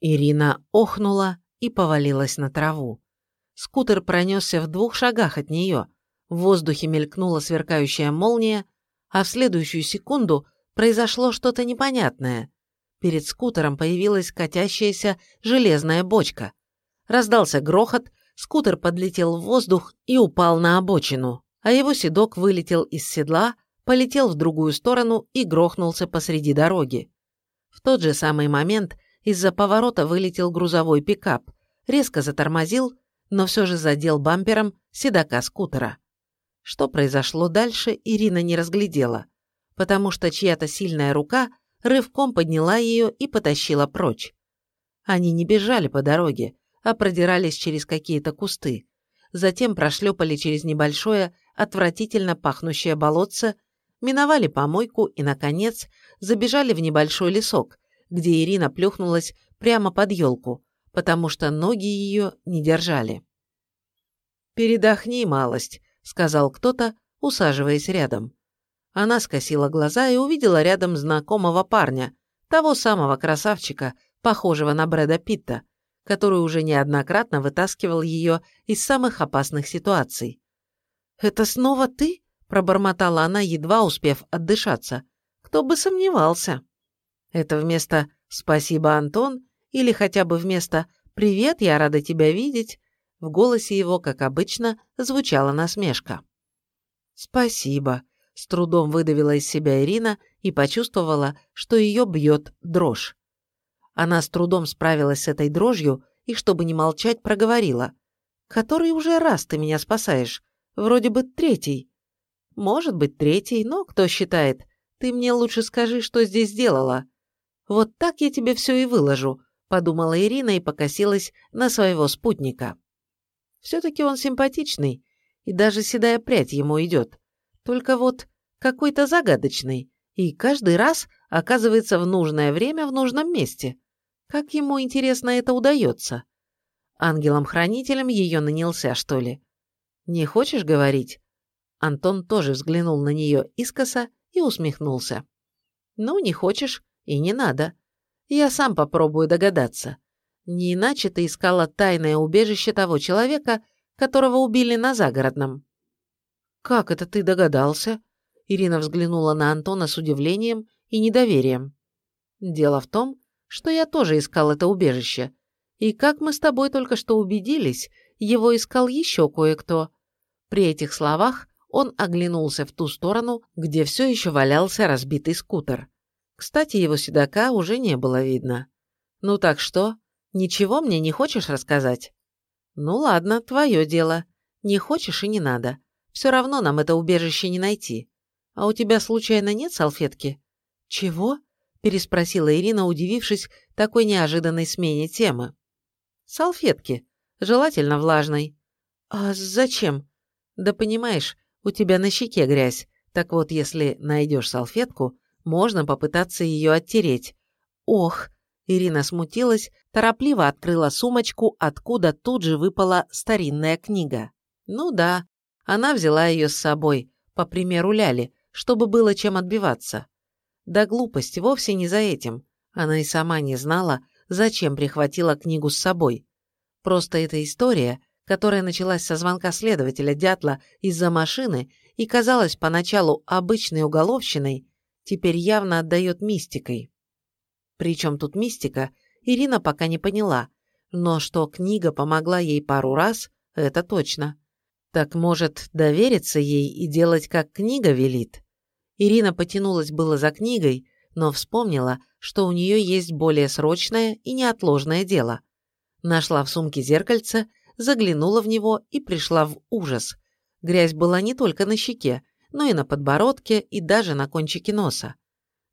Ирина охнула и повалилась на траву. Скутер пронесся в двух шагах от нее. В воздухе мелькнула сверкающая молния, а в следующую секунду произошло что-то непонятное. Перед скутером появилась катящаяся железная бочка. Раздался грохот, скутер подлетел в воздух и упал на обочину, а его седок вылетел из седла, полетел в другую сторону и грохнулся посреди дороги. В тот же самый момент из-за поворота вылетел грузовой пикап, резко затормозил, но все же задел бампером седока скутера. Что произошло дальше, Ирина не разглядела, потому что чья-то сильная рука рывком подняла ее и потащила прочь. Они не бежали по дороге, а продирались через какие-то кусты. Затем прошлепали через небольшое, отвратительно пахнущее болотце, миновали помойку и, наконец, забежали в небольшой лесок, где Ирина плюхнулась прямо под елку, потому что ноги ее не держали. «Передохни, малость», — сказал кто-то, усаживаясь рядом. Она скосила глаза и увидела рядом знакомого парня, того самого красавчика, похожего на Брэда Питта, который уже неоднократно вытаскивал ее из самых опасных ситуаций. «Это снова ты?» – пробормотала она, едва успев отдышаться. «Кто бы сомневался?» Это вместо «Спасибо, Антон» или хотя бы вместо «Привет, я рада тебя видеть» в голосе его, как обычно, звучала насмешка. «Спасибо», – с трудом выдавила из себя Ирина и почувствовала, что ее бьет дрожь. Она с трудом справилась с этой дрожью и, чтобы не молчать, проговорила. «Который уже раз ты меня спасаешь? Вроде бы третий». «Может быть, третий, но кто считает? Ты мне лучше скажи, что здесь делала». «Вот так я тебе все и выложу», – подумала Ирина и покосилась на своего спутника. Все-таки он симпатичный, и даже седая прядь ему идет. Только вот какой-то загадочный, и каждый раз оказывается в нужное время в нужном месте. Как ему, интересно, это удается? Ангелом-хранителем ее нанялся, что ли? Не хочешь говорить? Антон тоже взглянул на нее искоса и усмехнулся. Ну, не хочешь, и не надо. Я сам попробую догадаться. Не иначе ты искала тайное убежище того человека, которого убили на загородном. Как это ты догадался? Ирина взглянула на Антона с удивлением и недоверием. Дело в том, что я тоже искал это убежище. И как мы с тобой только что убедились, его искал еще кое-кто. При этих словах он оглянулся в ту сторону, где все еще валялся разбитый скутер. Кстати, его седока уже не было видно. «Ну так что? Ничего мне не хочешь рассказать?» «Ну ладно, твое дело. Не хочешь и не надо. Все равно нам это убежище не найти. А у тебя случайно нет салфетки?» «Чего?» – переспросила Ирина, удивившись такой неожиданной смене темы. «Салфетки. Желательно влажной». «А зачем?» «Да понимаешь, у тебя на щеке грязь. Так вот, если найдешь салфетку, можно попытаться ее оттереть. Ох, Ирина смутилась, торопливо открыла сумочку, откуда тут же выпала старинная книга. Ну да, она взяла ее с собой, по примеру Ляли, чтобы было чем отбиваться. Да глупость вовсе не за этим. Она и сама не знала, зачем прихватила книгу с собой. Просто эта история, которая началась со звонка следователя Дятла из-за машины и казалась поначалу обычной уголовщиной, теперь явно отдает мистикой. Причем тут мистика, Ирина пока не поняла, но что книга помогла ей пару раз, это точно. Так может довериться ей и делать, как книга велит? Ирина потянулась было за книгой, но вспомнила, что у нее есть более срочное и неотложное дело. Нашла в сумке зеркальце, заглянула в него и пришла в ужас. Грязь была не только на щеке, но и на подбородке, и даже на кончике носа.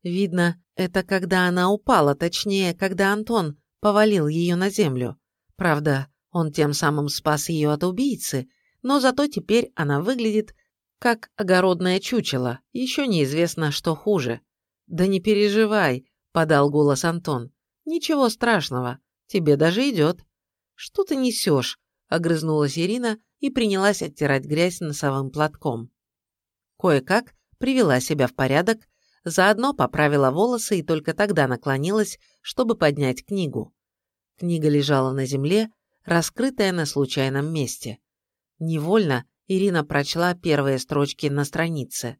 Видно, это когда она упала, точнее, когда Антон повалил ее на землю. Правда, он тем самым спас ее от убийцы, но зато теперь она выглядит как огородное чучело, еще неизвестно, что хуже. «Да не переживай», — подал голос Антон. «Ничего страшного, тебе даже идет». «Что ты несешь?» — огрызнулась Ирина и принялась оттирать грязь носовым платком. Кое-как привела себя в порядок, заодно поправила волосы и только тогда наклонилась, чтобы поднять книгу. Книга лежала на земле, раскрытая на случайном месте. Невольно Ирина прочла первые строчки на странице.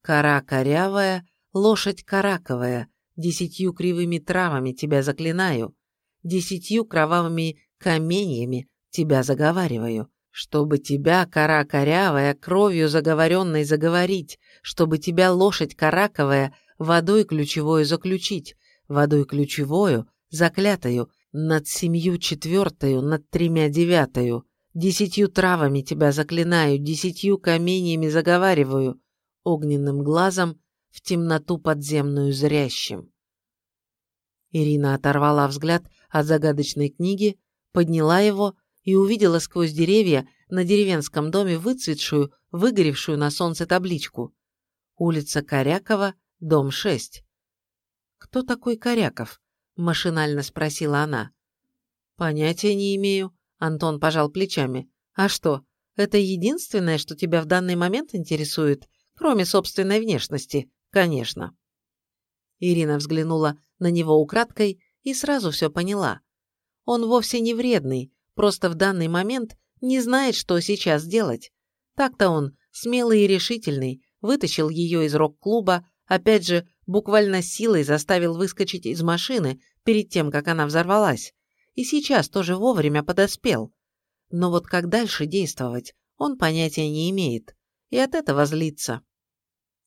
«Кора корявая, лошадь караковая, десятью кривыми травами тебя заклинаю, десятью кровавыми каменьями тебя заговариваю, чтобы тебя, кора корявая, кровью заговоренной заговорить, чтобы тебя, лошадь караковая, водой ключевою заключить, водой ключевою, заклятою, над семью четвертою, над тремя девятою, десятью травами тебя заклинаю, десятью каменьями заговариваю, огненным глазом в темноту подземную зрящим. Ирина оторвала взгляд от загадочной книги, подняла его и увидела сквозь деревья на деревенском доме выцветшую, выгоревшую на солнце табличку. Улица Корякова, дом 6. «Кто такой Коряков?» – машинально спросила она. «Понятия не имею», – Антон пожал плечами. «А что, это единственное, что тебя в данный момент интересует, кроме собственной внешности, конечно». Ирина взглянула на него украдкой и сразу все поняла. Он вовсе не вредный, просто в данный момент не знает, что сейчас делать. Так-то он, смелый и решительный, вытащил ее из рок-клуба, опять же, буквально силой заставил выскочить из машины перед тем, как она взорвалась. И сейчас тоже вовремя подоспел. Но вот как дальше действовать, он понятия не имеет. И от этого злится.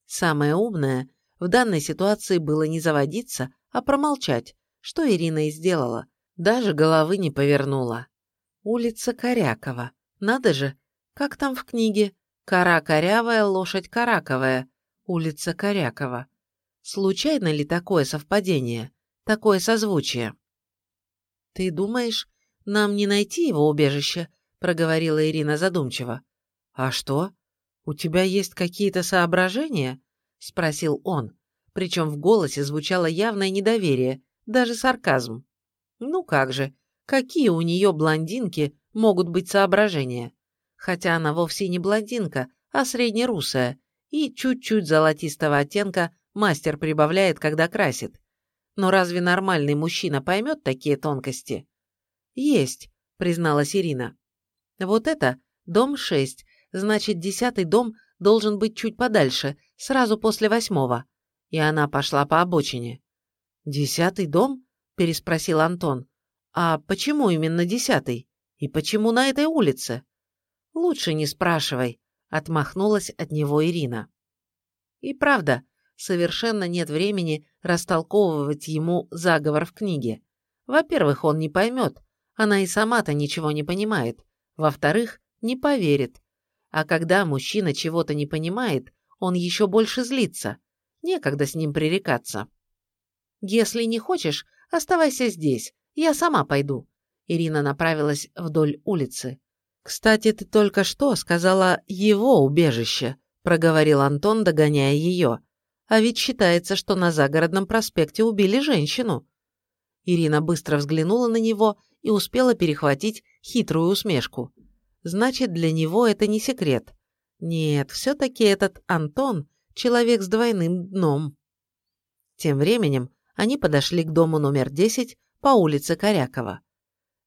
Самое умное в данной ситуации было не заводиться, а промолчать, что Ирина и сделала. Даже головы не повернула. Улица Корякова. Надо же, как там в книге? Кора корявая, лошадь караковая. Улица Корякова. Случайно ли такое совпадение? Такое созвучие? «Ты думаешь, нам не найти его убежище?» – проговорила Ирина задумчиво. «А что? У тебя есть какие-то соображения?» – спросил он, причем в голосе звучало явное недоверие, даже сарказм. «Ну как же, какие у нее блондинки могут быть соображения? Хотя она вовсе не блондинка, а среднерусая, и чуть-чуть золотистого оттенка мастер прибавляет, когда красит. Но разве нормальный мужчина поймет такие тонкости? Есть, призналась Ирина. Вот это дом 6, значит, десятый дом должен быть чуть подальше, сразу после восьмого. И она пошла по обочине. «Десятый дом?» – переспросил Антон. «А почему именно десятый? И почему на этой улице?» «Лучше не спрашивай», – отмахнулась от него Ирина. И правда, совершенно нет времени растолковывать ему заговор в книге. Во-первых, он не поймет, она и сама-то ничего не понимает. Во-вторых, не поверит. А когда мужчина чего-то не понимает, он еще больше злится. Некогда с ним пререкаться. «Если не хочешь, оставайся здесь, я сама пойду». Ирина направилась вдоль улицы. «Кстати, ты только что сказала «его убежище», — проговорил Антон, догоняя ее. А ведь считается, что на загородном проспекте убили женщину. Ирина быстро взглянула на него и успела перехватить хитрую усмешку. Значит, для него это не секрет. Нет, все-таки этот Антон – человек с двойным дном. Тем временем они подошли к дому номер 10 по улице Корякова.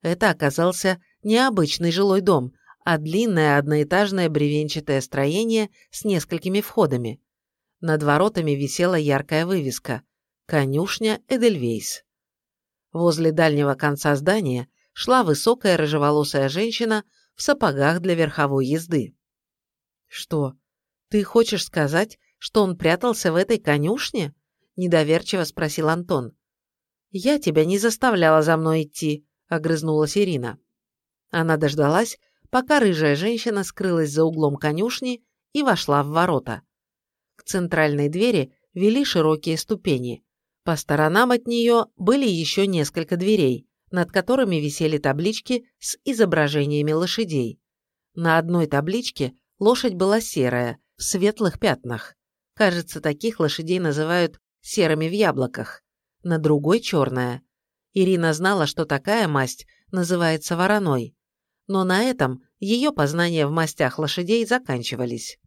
Это оказался необычный жилой дом, а длинное одноэтажное бревенчатое строение с несколькими входами. Над воротами висела яркая вывеска «Конюшня Эдельвейс». Возле дальнего конца здания шла высокая рыжеволосая женщина в сапогах для верховой езды. «Что, ты хочешь сказать, что он прятался в этой конюшне?» – недоверчиво спросил Антон. «Я тебя не заставляла за мной идти», – огрызнулась Ирина. Она дождалась, пока рыжая женщина скрылась за углом конюшни и вошла в ворота. К центральной двери вели широкие ступени. По сторонам от нее были еще несколько дверей, над которыми висели таблички с изображениями лошадей. На одной табличке лошадь была серая, в светлых пятнах. Кажется, таких лошадей называют серыми в яблоках. На другой черная. Ирина знала, что такая масть называется вороной. Но на этом ее познания в мастях лошадей заканчивались.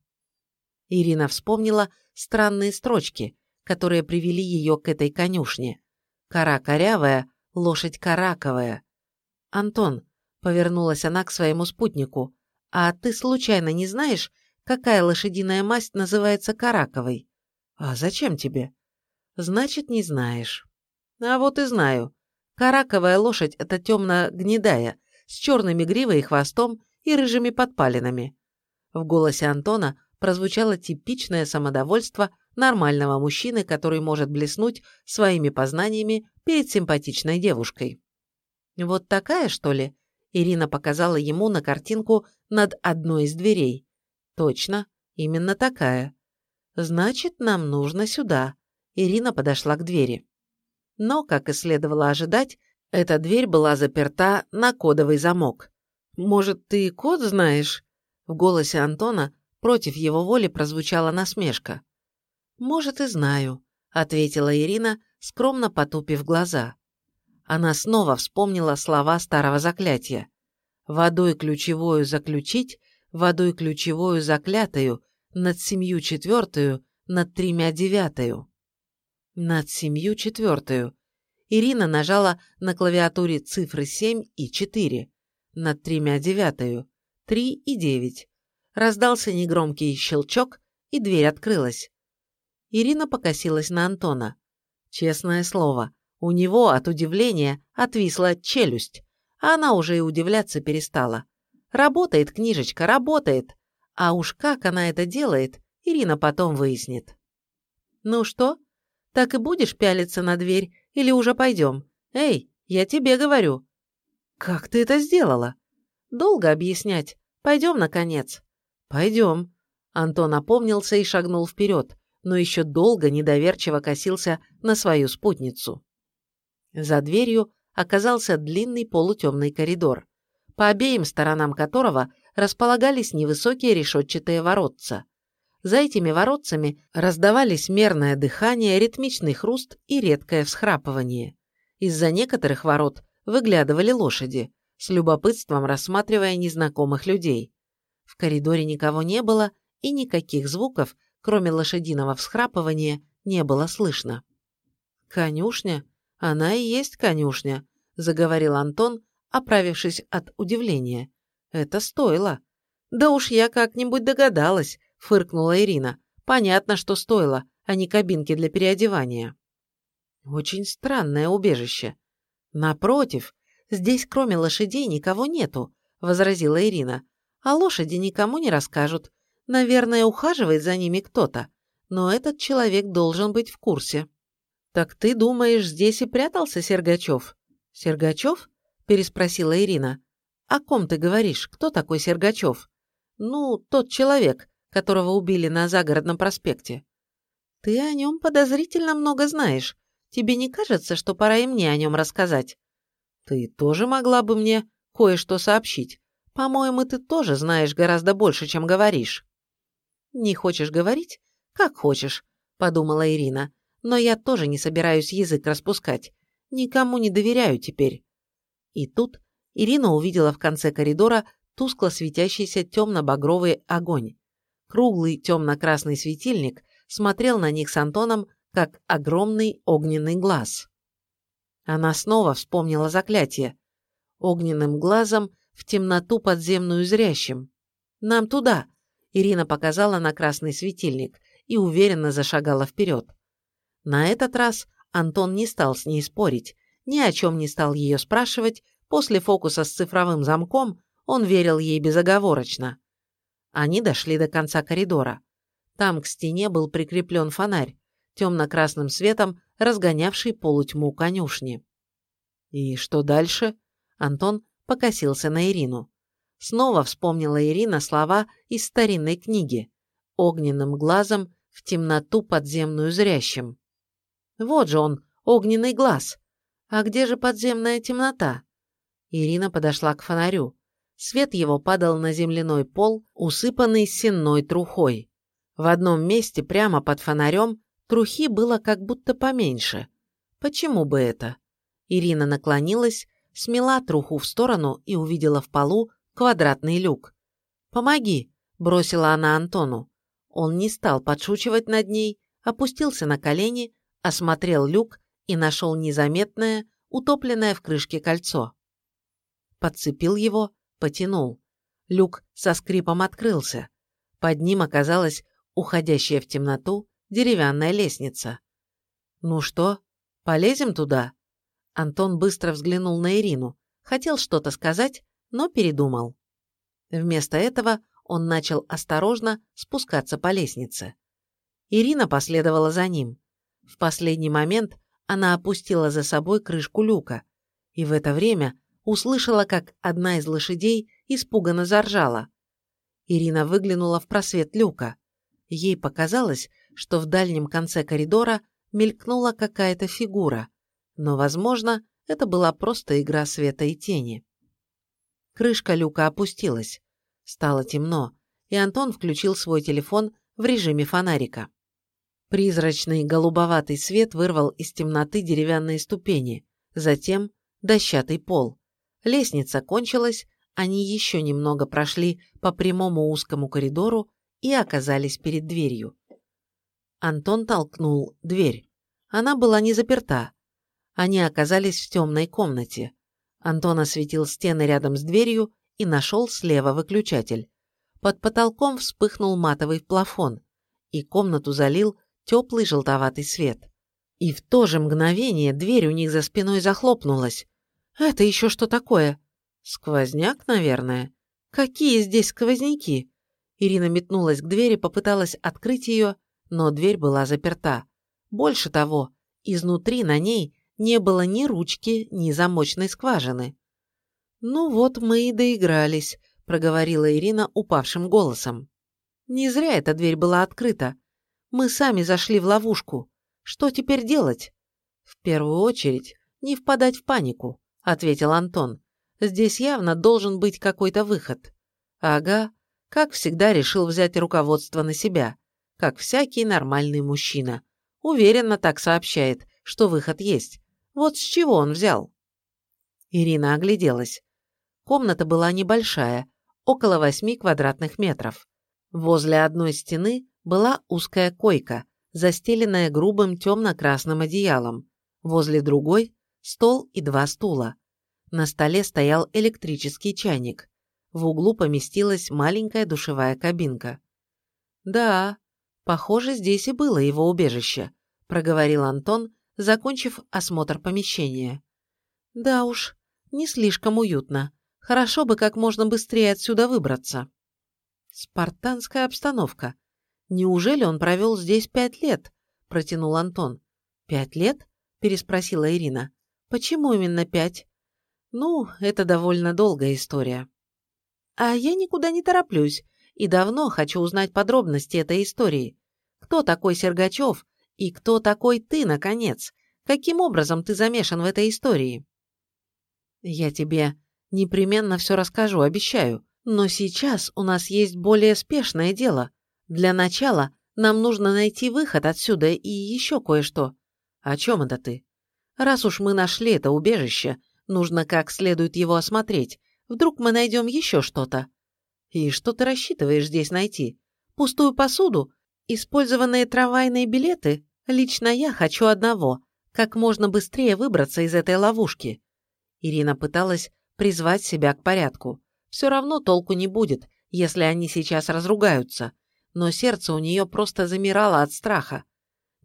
Ирина вспомнила странные строчки, которые привели ее к этой конюшне. Кора корявая, лошадь караковая. Антон, повернулась она к своему спутнику, а ты случайно не знаешь, какая лошадиная масть называется караковой? А зачем тебе? Значит, не знаешь. А вот и знаю. Караковая лошадь – это темно-гнедая, с черными гривой и хвостом и рыжими подпалинами. В голосе Антона прозвучало типичное самодовольство нормального мужчины, который может блеснуть своими познаниями перед симпатичной девушкой. «Вот такая, что ли?» Ирина показала ему на картинку над одной из дверей. «Точно, именно такая. Значит, нам нужно сюда». Ирина подошла к двери. Но, как и следовало ожидать, эта дверь была заперта на кодовый замок. «Может, ты код знаешь?» В голосе Антона против его воли прозвучала насмешка. «Может, и знаю», — ответила Ирина, скромно потупив глаза. Она снова вспомнила слова старого заклятия. «Водой ключевую заключить, водой ключевую заклятую, над семью четвертую, над тремя девятую». Над семью четвертую. Ирина нажала на клавиатуре цифры 7 и 4. Над тремя девятую. 3 и 9. Раздался негромкий щелчок, и дверь открылась. Ирина покосилась на Антона. Честное слово, у него от удивления отвисла челюсть, а она уже и удивляться перестала. Работает книжечка, работает. А уж как она это делает, Ирина потом выяснит. «Ну что, так и будешь пялиться на дверь или уже пойдем? Эй, я тебе говорю». «Как ты это сделала?» «Долго объяснять. Пойдем, наконец». «Пойдем». Антон опомнился и шагнул вперед, но еще долго недоверчиво косился на свою спутницу. За дверью оказался длинный полутемный коридор, по обеим сторонам которого располагались невысокие решетчатые воротца. За этими воротцами раздавались мерное дыхание, ритмичный хруст и редкое всхрапывание. Из-за некоторых ворот выглядывали лошади, с любопытством рассматривая незнакомых людей. В коридоре никого не было, и никаких звуков, кроме лошадиного всхрапывания, не было слышно. «Конюшня? Она и есть конюшня», — заговорил Антон, оправившись от удивления. «Это стоило». «Да уж я как-нибудь догадалась», — фыркнула Ирина. «Понятно, что стоило, а не кабинки для переодевания». «Очень странное убежище». «Напротив, здесь кроме лошадей никого нету», — возразила Ирина. «А лошади никому не расскажут. Наверное, ухаживает за ними кто-то, но этот человек должен быть в курсе. «Так ты думаешь, здесь и прятался Сергачев?» «Сергачев?» – переспросила Ирина. «О ком ты говоришь? Кто такой Сергачев?» «Ну, тот человек, которого убили на загородном проспекте». «Ты о нем подозрительно много знаешь. Тебе не кажется, что пора и мне о нем рассказать?» «Ты тоже могла бы мне кое-что сообщить. По-моему, ты тоже знаешь гораздо больше, чем говоришь». «Не хочешь говорить? Как хочешь», – подумала Ирина. «Но я тоже не собираюсь язык распускать. Никому не доверяю теперь». И тут Ирина увидела в конце коридора тускло светящийся темно-багровый огонь. Круглый темно-красный светильник смотрел на них с Антоном, как огромный огненный глаз. Она снова вспомнила заклятие. Огненным глазом в темноту подземную зрящим. «Нам туда!» Ирина показала на красный светильник и уверенно зашагала вперед. На этот раз Антон не стал с ней спорить, ни о чем не стал ее спрашивать, после фокуса с цифровым замком он верил ей безоговорочно. Они дошли до конца коридора. Там к стене был прикреплен фонарь, темно-красным светом разгонявший полутьму конюшни. «И что дальше?» Антон покосился на Ирину. Снова вспомнила Ирина слова из старинной книги «Огненным глазом в темноту подземную зрящим». Вот же он, огненный глаз. А где же подземная темнота? Ирина подошла к фонарю. Свет его падал на земляной пол, усыпанный сенной трухой. В одном месте прямо под фонарем трухи было как будто поменьше. Почему бы это? Ирина наклонилась, смела труху в сторону и увидела в полу квадратный люк. «Помоги!» – бросила она Антону. Он не стал подшучивать над ней, опустился на колени, осмотрел люк и нашел незаметное, утопленное в крышке кольцо. Подцепил его, потянул. Люк со скрипом открылся. Под ним оказалась уходящая в темноту деревянная лестница. «Ну что, полезем туда?» Антон быстро взглянул на Ирину, хотел что-то сказать, но передумал. Вместо этого он начал осторожно спускаться по лестнице. Ирина последовала за ним. В последний момент она опустила за собой крышку люка, и в это время услышала, как одна из лошадей испуганно заржала. Ирина выглянула в просвет люка. Ей показалось, что в дальнем конце коридора мелькнула какая-то фигура, но, возможно, это была просто игра света и тени. Крышка люка опустилась. Стало темно, и Антон включил свой телефон в режиме фонарика. Призрачный голубоватый свет вырвал из темноты деревянные ступени, затем дощатый пол. Лестница кончилась, они еще немного прошли по прямому узкому коридору и оказались перед дверью. Антон толкнул дверь. Она была не заперта. Они оказались в темной комнате. Антон осветил стены рядом с дверью и нашел слева выключатель. Под потолком вспыхнул матовый плафон, и комнату залил теплый желтоватый свет. И в то же мгновение дверь у них за спиной захлопнулась. «Это еще что такое?» «Сквозняк, наверное?» «Какие здесь сквозняки?» Ирина метнулась к двери, попыталась открыть ее, но дверь была заперта. Больше того, изнутри на ней не было ни ручки, ни замочной скважины. «Ну вот мы и доигрались», — проговорила Ирина упавшим голосом. «Не зря эта дверь была открыта. Мы сами зашли в ловушку. Что теперь делать?» «В первую очередь, не впадать в панику», — ответил Антон. «Здесь явно должен быть какой-то выход». «Ага», как всегда решил взять руководство на себя как всякий нормальный мужчина. Уверенно так сообщает, что выход есть. Вот с чего он взял? Ирина огляделась. Комната была небольшая, около восьми квадратных метров. Возле одной стены была узкая койка, застеленная грубым темно-красным одеялом. Возле другой – стол и два стула. На столе стоял электрический чайник. В углу поместилась маленькая душевая кабинка. Да, Похоже, здесь и было его убежище, проговорил Антон, закончив осмотр помещения. Да уж, не слишком уютно. Хорошо бы как можно быстрее отсюда выбраться. Спартанская обстановка. Неужели он провел здесь пять лет? Протянул Антон. Пять лет? Переспросила Ирина. Почему именно пять? Ну, это довольно долгая история. А я никуда не тороплюсь и давно хочу узнать подробности этой истории. Кто такой Сергачев и кто такой ты, наконец? Каким образом ты замешан в этой истории? Я тебе непременно все расскажу, обещаю. Но сейчас у нас есть более спешное дело. Для начала нам нужно найти выход отсюда и еще кое-что. О чем это ты? Раз уж мы нашли это убежище, нужно как следует его осмотреть. Вдруг мы найдем еще что-то. И что ты рассчитываешь здесь найти? Пустую посуду? Использованные трамвайные билеты? Лично я хочу одного – как можно быстрее выбраться из этой ловушки. Ирина пыталась призвать себя к порядку. Все равно толку не будет, если они сейчас разругаются. Но сердце у нее просто замирало от страха.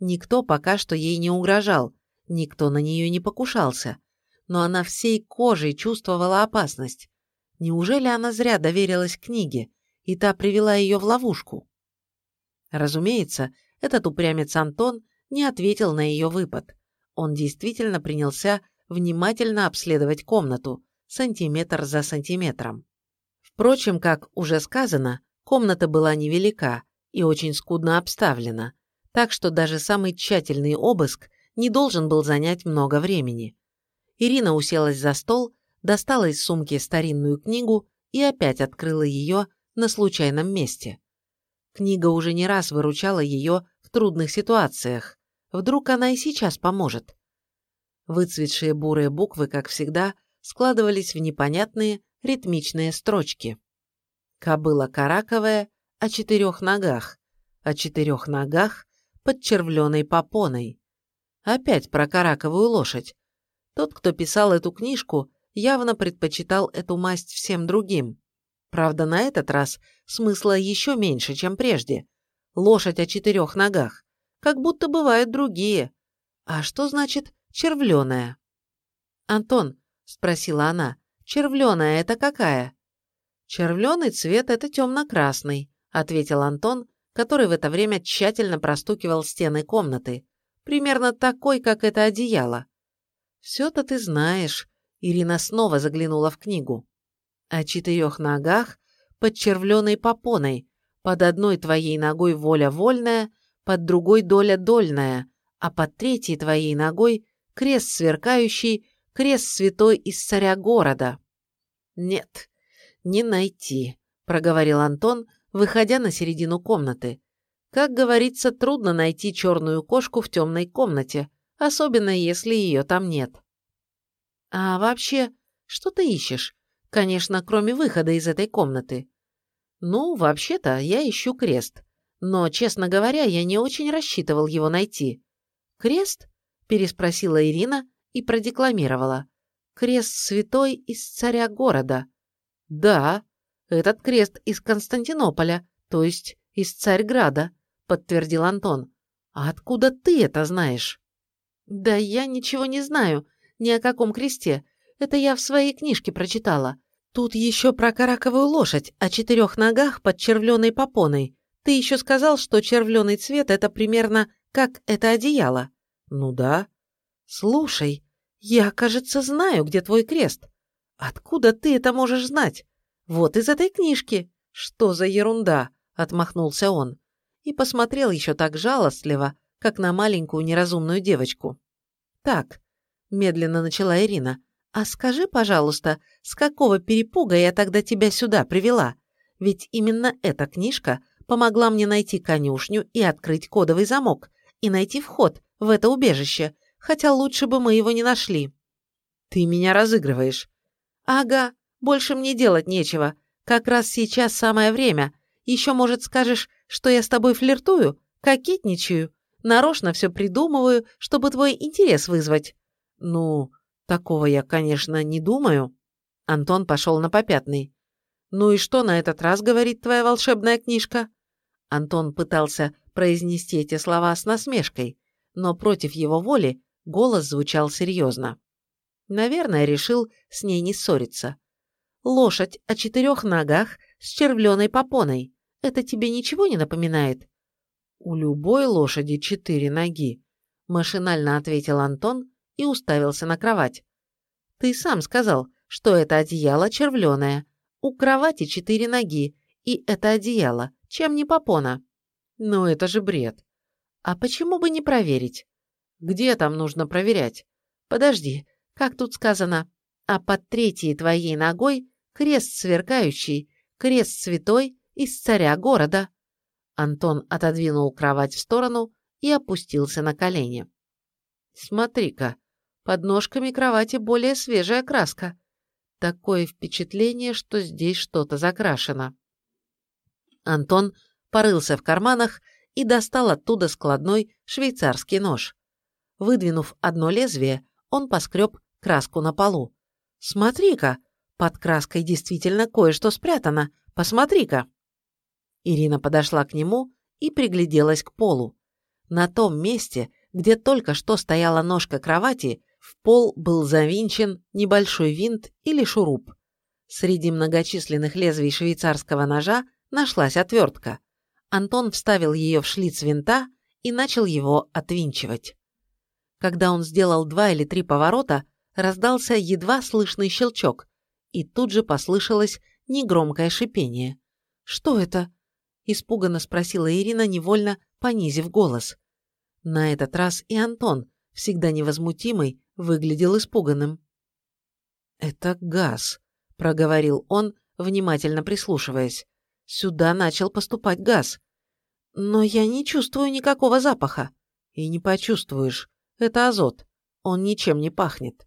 Никто пока что ей не угрожал, никто на нее не покушался. Но она всей кожей чувствовала опасность. Неужели она зря доверилась книге, и та привела ее в ловушку? Разумеется, этот упрямец Антон не ответил на ее выпад. Он действительно принялся внимательно обследовать комнату, сантиметр за сантиметром. Впрочем, как уже сказано, комната была невелика и очень скудно обставлена, так что даже самый тщательный обыск не должен был занять много времени. Ирина уселась за стол достала из сумки старинную книгу и опять открыла ее на случайном месте. Книга уже не раз выручала ее в трудных ситуациях. Вдруг она и сейчас поможет. Выцветшие бурые буквы, как всегда, складывались в непонятные ритмичные строчки. Кобыла караковая о четырех ногах, о четырех ногах под червленой попоной. Опять про караковую лошадь. Тот, кто писал эту книжку, явно предпочитал эту масть всем другим. Правда, на этот раз смысла еще меньше, чем прежде. Лошадь о четырех ногах. Как будто бывают другие. А что значит червленая? «Антон», — спросила она, — «червленая это какая?» «Червленый цвет — это темно-красный», — ответил Антон, который в это время тщательно простукивал стены комнаты. «Примерно такой, как это одеяло». «Все-то ты знаешь», — Ирина снова заглянула в книгу. «О четырех ногах под червленой попоной, под одной твоей ногой воля вольная, под другой доля дольная, а под третьей твоей ногой крест сверкающий, крест святой из царя города». «Нет, не найти», — проговорил Антон, выходя на середину комнаты. Как говорится, трудно найти черную кошку в темной комнате, особенно если ее там нет. А вообще, что ты ищешь? Конечно, кроме выхода из этой комнаты. Ну, вообще-то, я ищу крест. Но, честно говоря, я не очень рассчитывал его найти. «Крест?» – переспросила Ирина и продекламировала. «Крест святой из царя города». «Да, этот крест из Константинополя, то есть из Царьграда», – подтвердил Антон. «А откуда ты это знаешь?» «Да я ничего не знаю ни о каком кресте. Это я в своей книжке прочитала. Тут еще про караковую лошадь о четырех ногах под червленой попоной. Ты еще сказал, что червленый цвет – это примерно как это одеяло». «Ну да». «Слушай, я, кажется, знаю, где твой крест. Откуда ты это можешь знать? Вот из этой книжки. Что за ерунда?» – отмахнулся он. И посмотрел еще так жалостливо, как на маленькую неразумную девочку. «Так», – медленно начала Ирина, – «а скажи, пожалуйста, с какого перепуга я тогда тебя сюда привела? Ведь именно эта книжка помогла мне найти конюшню и открыть кодовый замок, и найти вход в это убежище, хотя лучше бы мы его не нашли». «Ты меня разыгрываешь». «Ага, больше мне делать нечего. Как раз сейчас самое время. Еще, может, скажешь, что я с тобой флиртую, кокетничаю, нарочно все придумываю, чтобы твой интерес вызвать». «Ну, такого я, конечно, не думаю». Антон пошел на попятный. «Ну и что на этот раз говорит твоя волшебная книжка?» Антон пытался произнести эти слова с насмешкой, но против его воли голос звучал серьезно. Наверное, решил с ней не ссориться. «Лошадь о четырех ногах с червленой попоной. Это тебе ничего не напоминает?» «У любой лошади четыре ноги», – машинально ответил Антон и уставился на кровать. «Ты сам сказал, что это одеяло червленое. У кровати четыре ноги, и это одеяло. Чем не попона?» «Ну это же бред». «А почему бы не проверить?» «Где там нужно проверять?» «Подожди, как тут сказано? А под третьей твоей ногой крест сверкающий, крест святой из царя города». Антон отодвинул кровать в сторону и опустился на колени. «Смотри-ка, под ножками кровати более свежая краска. Такое впечатление, что здесь что-то закрашено». Антон порылся в карманах и достал оттуда складной швейцарский нож. Выдвинув одно лезвие, он поскреб краску на полу. «Смотри-ка, под краской действительно кое-что спрятано. Посмотри-ка!» Ирина подошла к нему и пригляделась к полу. На том месте, где только что стояла ножка кровати, в пол был завинчен небольшой винт или шуруп. Среди многочисленных лезвий швейцарского ножа нашлась отвертка. Антон вставил ее в шлиц винта и начал его отвинчивать. Когда он сделал два или три поворота, раздался едва слышный щелчок, и тут же послышалось негромкое шипение. «Что это?» – испуганно спросила Ирина, невольно понизив голос. На этот раз и Антон, всегда невозмутимый, выглядел испуганным. «Это газ», – проговорил он, внимательно прислушиваясь. «Сюда начал поступать газ. Но я не чувствую никакого запаха». «И не почувствуешь. Это азот. Он ничем не пахнет».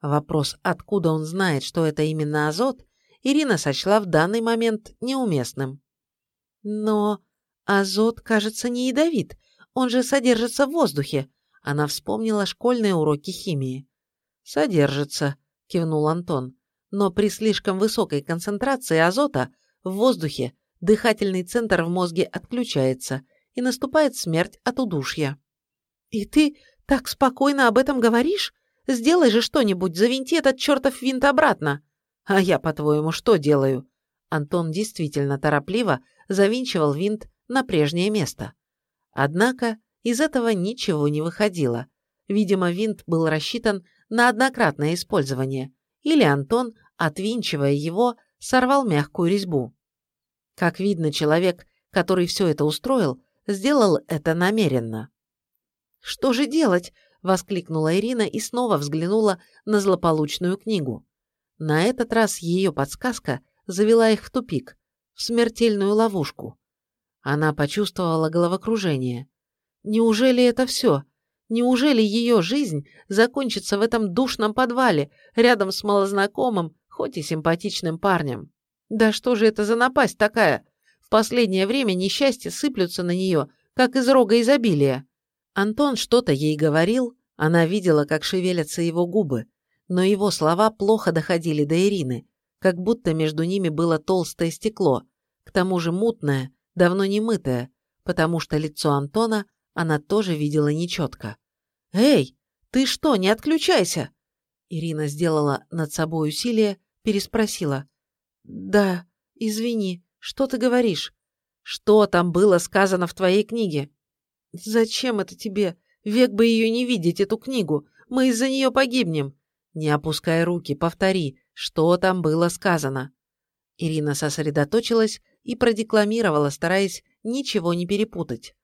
Вопрос, откуда он знает, что это именно азот, Ирина сочла в данный момент неуместным. Но азот, кажется, не ядовит, он же содержится в воздухе. Она вспомнила школьные уроки химии. «Содержится», – кивнул Антон. «Но при слишком высокой концентрации азота в воздухе дыхательный центр в мозге отключается, и наступает смерть от удушья». «И ты так спокойно об этом говоришь? Сделай же что-нибудь, завинти этот чертов винт обратно». «А я, по-твоему, что делаю?» Антон действительно торопливо завинчивал винт на прежнее место. Однако из этого ничего не выходило. Видимо, винт был рассчитан на однократное использование, или Антон, отвинчивая его, сорвал мягкую резьбу. Как видно, человек, который все это устроил, сделал это намеренно. «Что же делать?» – воскликнула Ирина и снова взглянула на злополучную книгу. На этот раз ее подсказка завела их в тупик, в смертельную ловушку. Она почувствовала головокружение. Неужели это все? Неужели ее жизнь закончится в этом душном подвале, рядом с малознакомым, хоть и симпатичным парнем? Да что же это за напасть такая? В последнее время несчастья сыплются на нее, как из рога изобилия. Антон что-то ей говорил, она видела, как шевелятся его губы, но его слова плохо доходили до Ирины, как будто между ними было толстое стекло, к тому же мутное, давно не мытое, потому что лицо Антона она тоже видела нечетко. «Эй, ты что, не отключайся!» Ирина сделала над собой усилие, переспросила. «Да, извини, что ты говоришь? Что там было сказано в твоей книге?» «Зачем это тебе? Век бы ее не видеть, эту книгу. Мы из-за нее погибнем». «Не опускай руки, повтори, что там было сказано?» Ирина сосредоточилась и продекламировала, стараясь ничего не перепутать.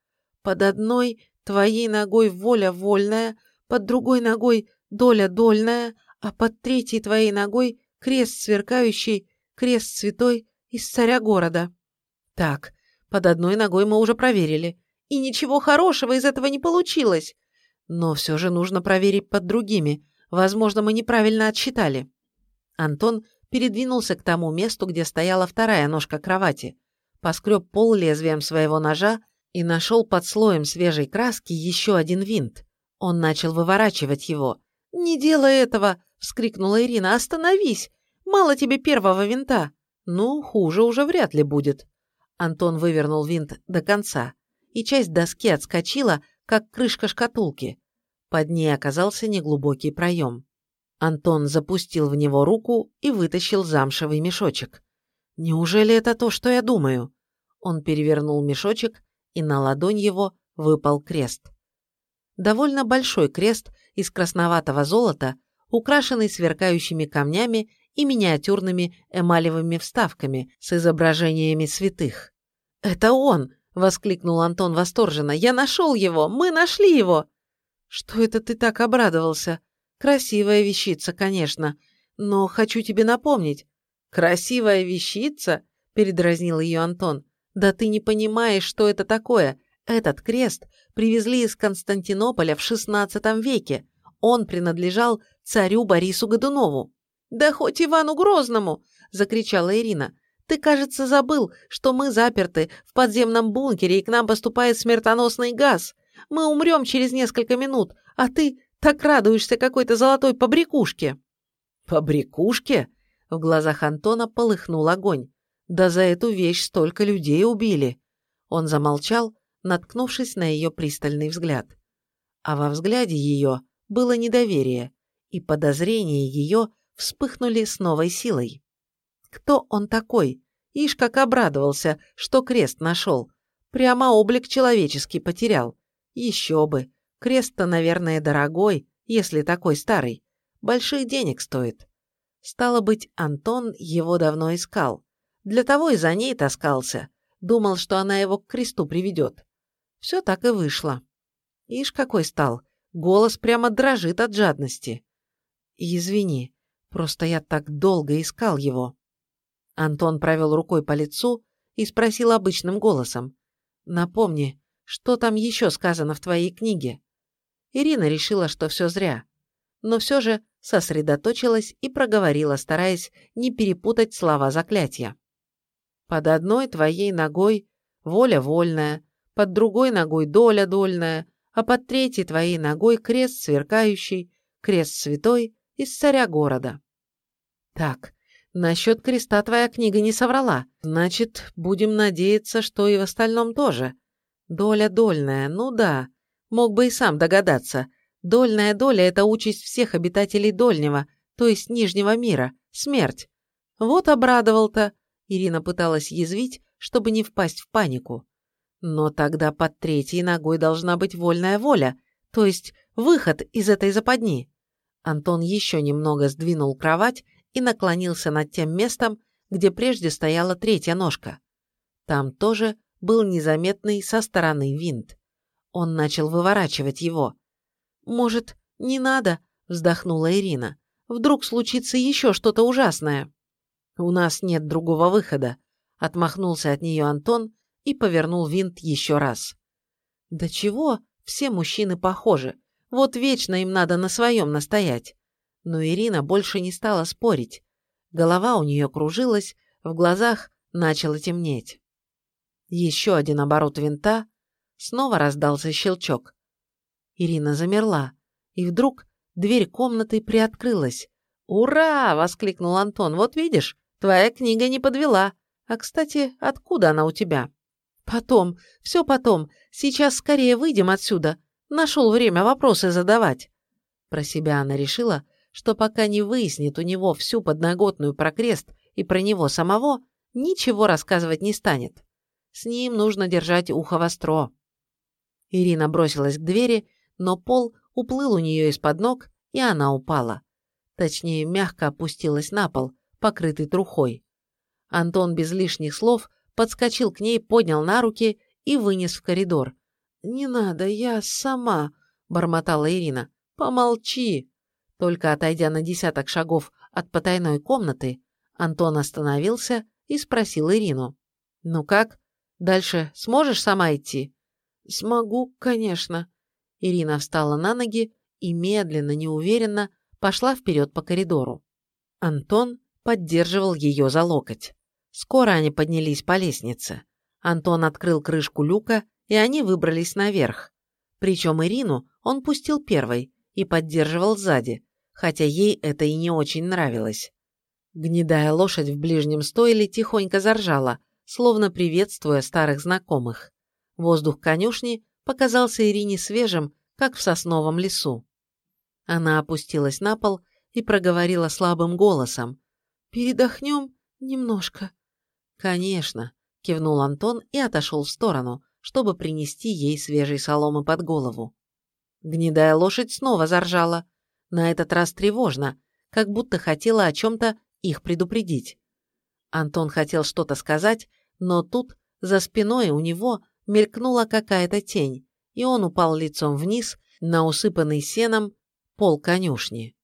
«Под одной твоей ногой воля вольная, под другой ногой доля дольная, а под третьей твоей ногой крест сверкающий, крест святой из царя города». «Так, под одной ногой мы уже проверили, и ничего хорошего из этого не получилось. Но все же нужно проверить под другими. Возможно, мы неправильно отсчитали». Антон передвинулся к тому месту, где стояла вторая ножка кровати, поскреб пол лезвием своего ножа и нашел под слоем свежей краски еще один винт. Он начал выворачивать его. «Не делай этого!» — вскрикнула Ирина. «Остановись! Мало тебе первого винта!» «Ну, хуже уже вряд ли будет». Антон вывернул винт до конца, и часть доски отскочила, как крышка шкатулки. Под ней оказался неглубокий проем. Антон запустил в него руку и вытащил замшевый мешочек. «Неужели это то, что я думаю?» Он перевернул мешочек, и на ладонь его выпал крест. Довольно большой крест из красноватого золота, украшенный сверкающими камнями и миниатюрными эмалевыми вставками с изображениями святых. «Это он!» — воскликнул Антон восторженно. «Я нашел его! Мы нашли его!» «Что это ты так обрадовался?» Красивая вещица, конечно, но хочу тебе напомнить. Красивая вещица? Передразнил ее Антон. Да ты не понимаешь, что это такое. Этот крест привезли из Константинополя в XVI веке. Он принадлежал царю Борису Годунову. «Да хоть Ивану Грозному!» – закричала Ирина. «Ты, кажется, забыл, что мы заперты в подземном бункере, и к нам поступает смертоносный газ. Мы умрем через несколько минут, а ты так радуешься какой-то золотой побрякушке!» «Побрякушке?» В глазах Антона полыхнул огонь. «Да за эту вещь столько людей убили!» Он замолчал, наткнувшись на ее пристальный взгляд. А во взгляде ее было недоверие, и подозрения ее вспыхнули с новой силой. Кто он такой? Ишь, как обрадовался, что крест нашел. Прямо облик человеческий потерял. Еще бы, Крест-то, наверное, дорогой, если такой старый. Больших денег стоит. Стало быть, Антон его давно искал. Для того и за ней таскался. Думал, что она его к кресту приведет. Все так и вышло. Ишь, какой стал. Голос прямо дрожит от жадности. Извини, просто я так долго искал его. Антон провел рукой по лицу и спросил обычным голосом. «Напомни, что там еще сказано в твоей книге?» Ирина решила, что все зря. Но все же сосредоточилась и проговорила, стараясь не перепутать слова заклятия. «Под одной твоей ногой воля вольная, под другой ногой доля дольная, а под третьей твоей ногой крест сверкающий, крест святой из царя города. Так, насчет креста твоя книга не соврала. Значит, будем надеяться, что и в остальном тоже. Доля дольная, ну да. Мог бы и сам догадаться. Дольная доля – это участь всех обитателей Дольнего, то есть Нижнего мира, смерть. Вот обрадовал-то. Ирина пыталась язвить, чтобы не впасть в панику. Но тогда под третьей ногой должна быть вольная воля, то есть выход из этой западни. Антон еще немного сдвинул кровать и наклонился над тем местом, где прежде стояла третья ножка. Там тоже был незаметный со стороны винт. Он начал выворачивать его. «Может, не надо?» – вздохнула Ирина. «Вдруг случится еще что-то ужасное?» «У нас нет другого выхода», – отмахнулся от нее Антон и повернул винт еще раз. «Да чего? Все мужчины похожи. Вот вечно им надо на своем настоять». Но Ирина больше не стала спорить. Голова у нее кружилась, в глазах начало темнеть. Еще один оборот винта, снова раздался щелчок. Ирина замерла, и вдруг дверь комнаты приоткрылась. «Ура!» — воскликнул Антон. «Вот видишь, твоя книга не подвела. А, кстати, откуда она у тебя?» «Потом, все потом. Сейчас скорее выйдем отсюда. Нашел время вопросы задавать». Про себя она решила, что пока не выяснит у него всю подноготную про крест и про него самого, ничего рассказывать не станет. С ним нужно держать ухо востро. Ирина бросилась к двери, но пол уплыл у нее из-под ног, и она упала. Точнее, мягко опустилась на пол, покрытый трухой. Антон без лишних слов подскочил к ней, поднял на руки и вынес в коридор. «Не надо, я сама», — бормотала Ирина. «Помолчи». Только отойдя на десяток шагов от потайной комнаты, Антон остановился и спросил Ирину. «Ну как, Дальше сможешь сама идти?» «Смогу, конечно». Ирина встала на ноги и медленно, неуверенно пошла вперед по коридору. Антон поддерживал ее за локоть. Скоро они поднялись по лестнице. Антон открыл крышку люка, и они выбрались наверх. Причем Ирину он пустил первой и поддерживал сзади, хотя ей это и не очень нравилось. Гнедая лошадь в ближнем стойле тихонько заржала, словно приветствуя старых знакомых. Воздух конюшни показался Ирине свежим, как в сосновом лесу. Она опустилась на пол и проговорила слабым голосом. «Передохнем немножко». «Конечно», — кивнул Антон и отошел в сторону, чтобы принести ей свежей соломы под голову. Гнедая лошадь снова заржала, на этот раз тревожно, как будто хотела о чем-то их предупредить. Антон хотел что-то сказать, но тут за спиной у него мелькнула какая-то тень, и он упал лицом вниз на усыпанный сеном пол конюшни.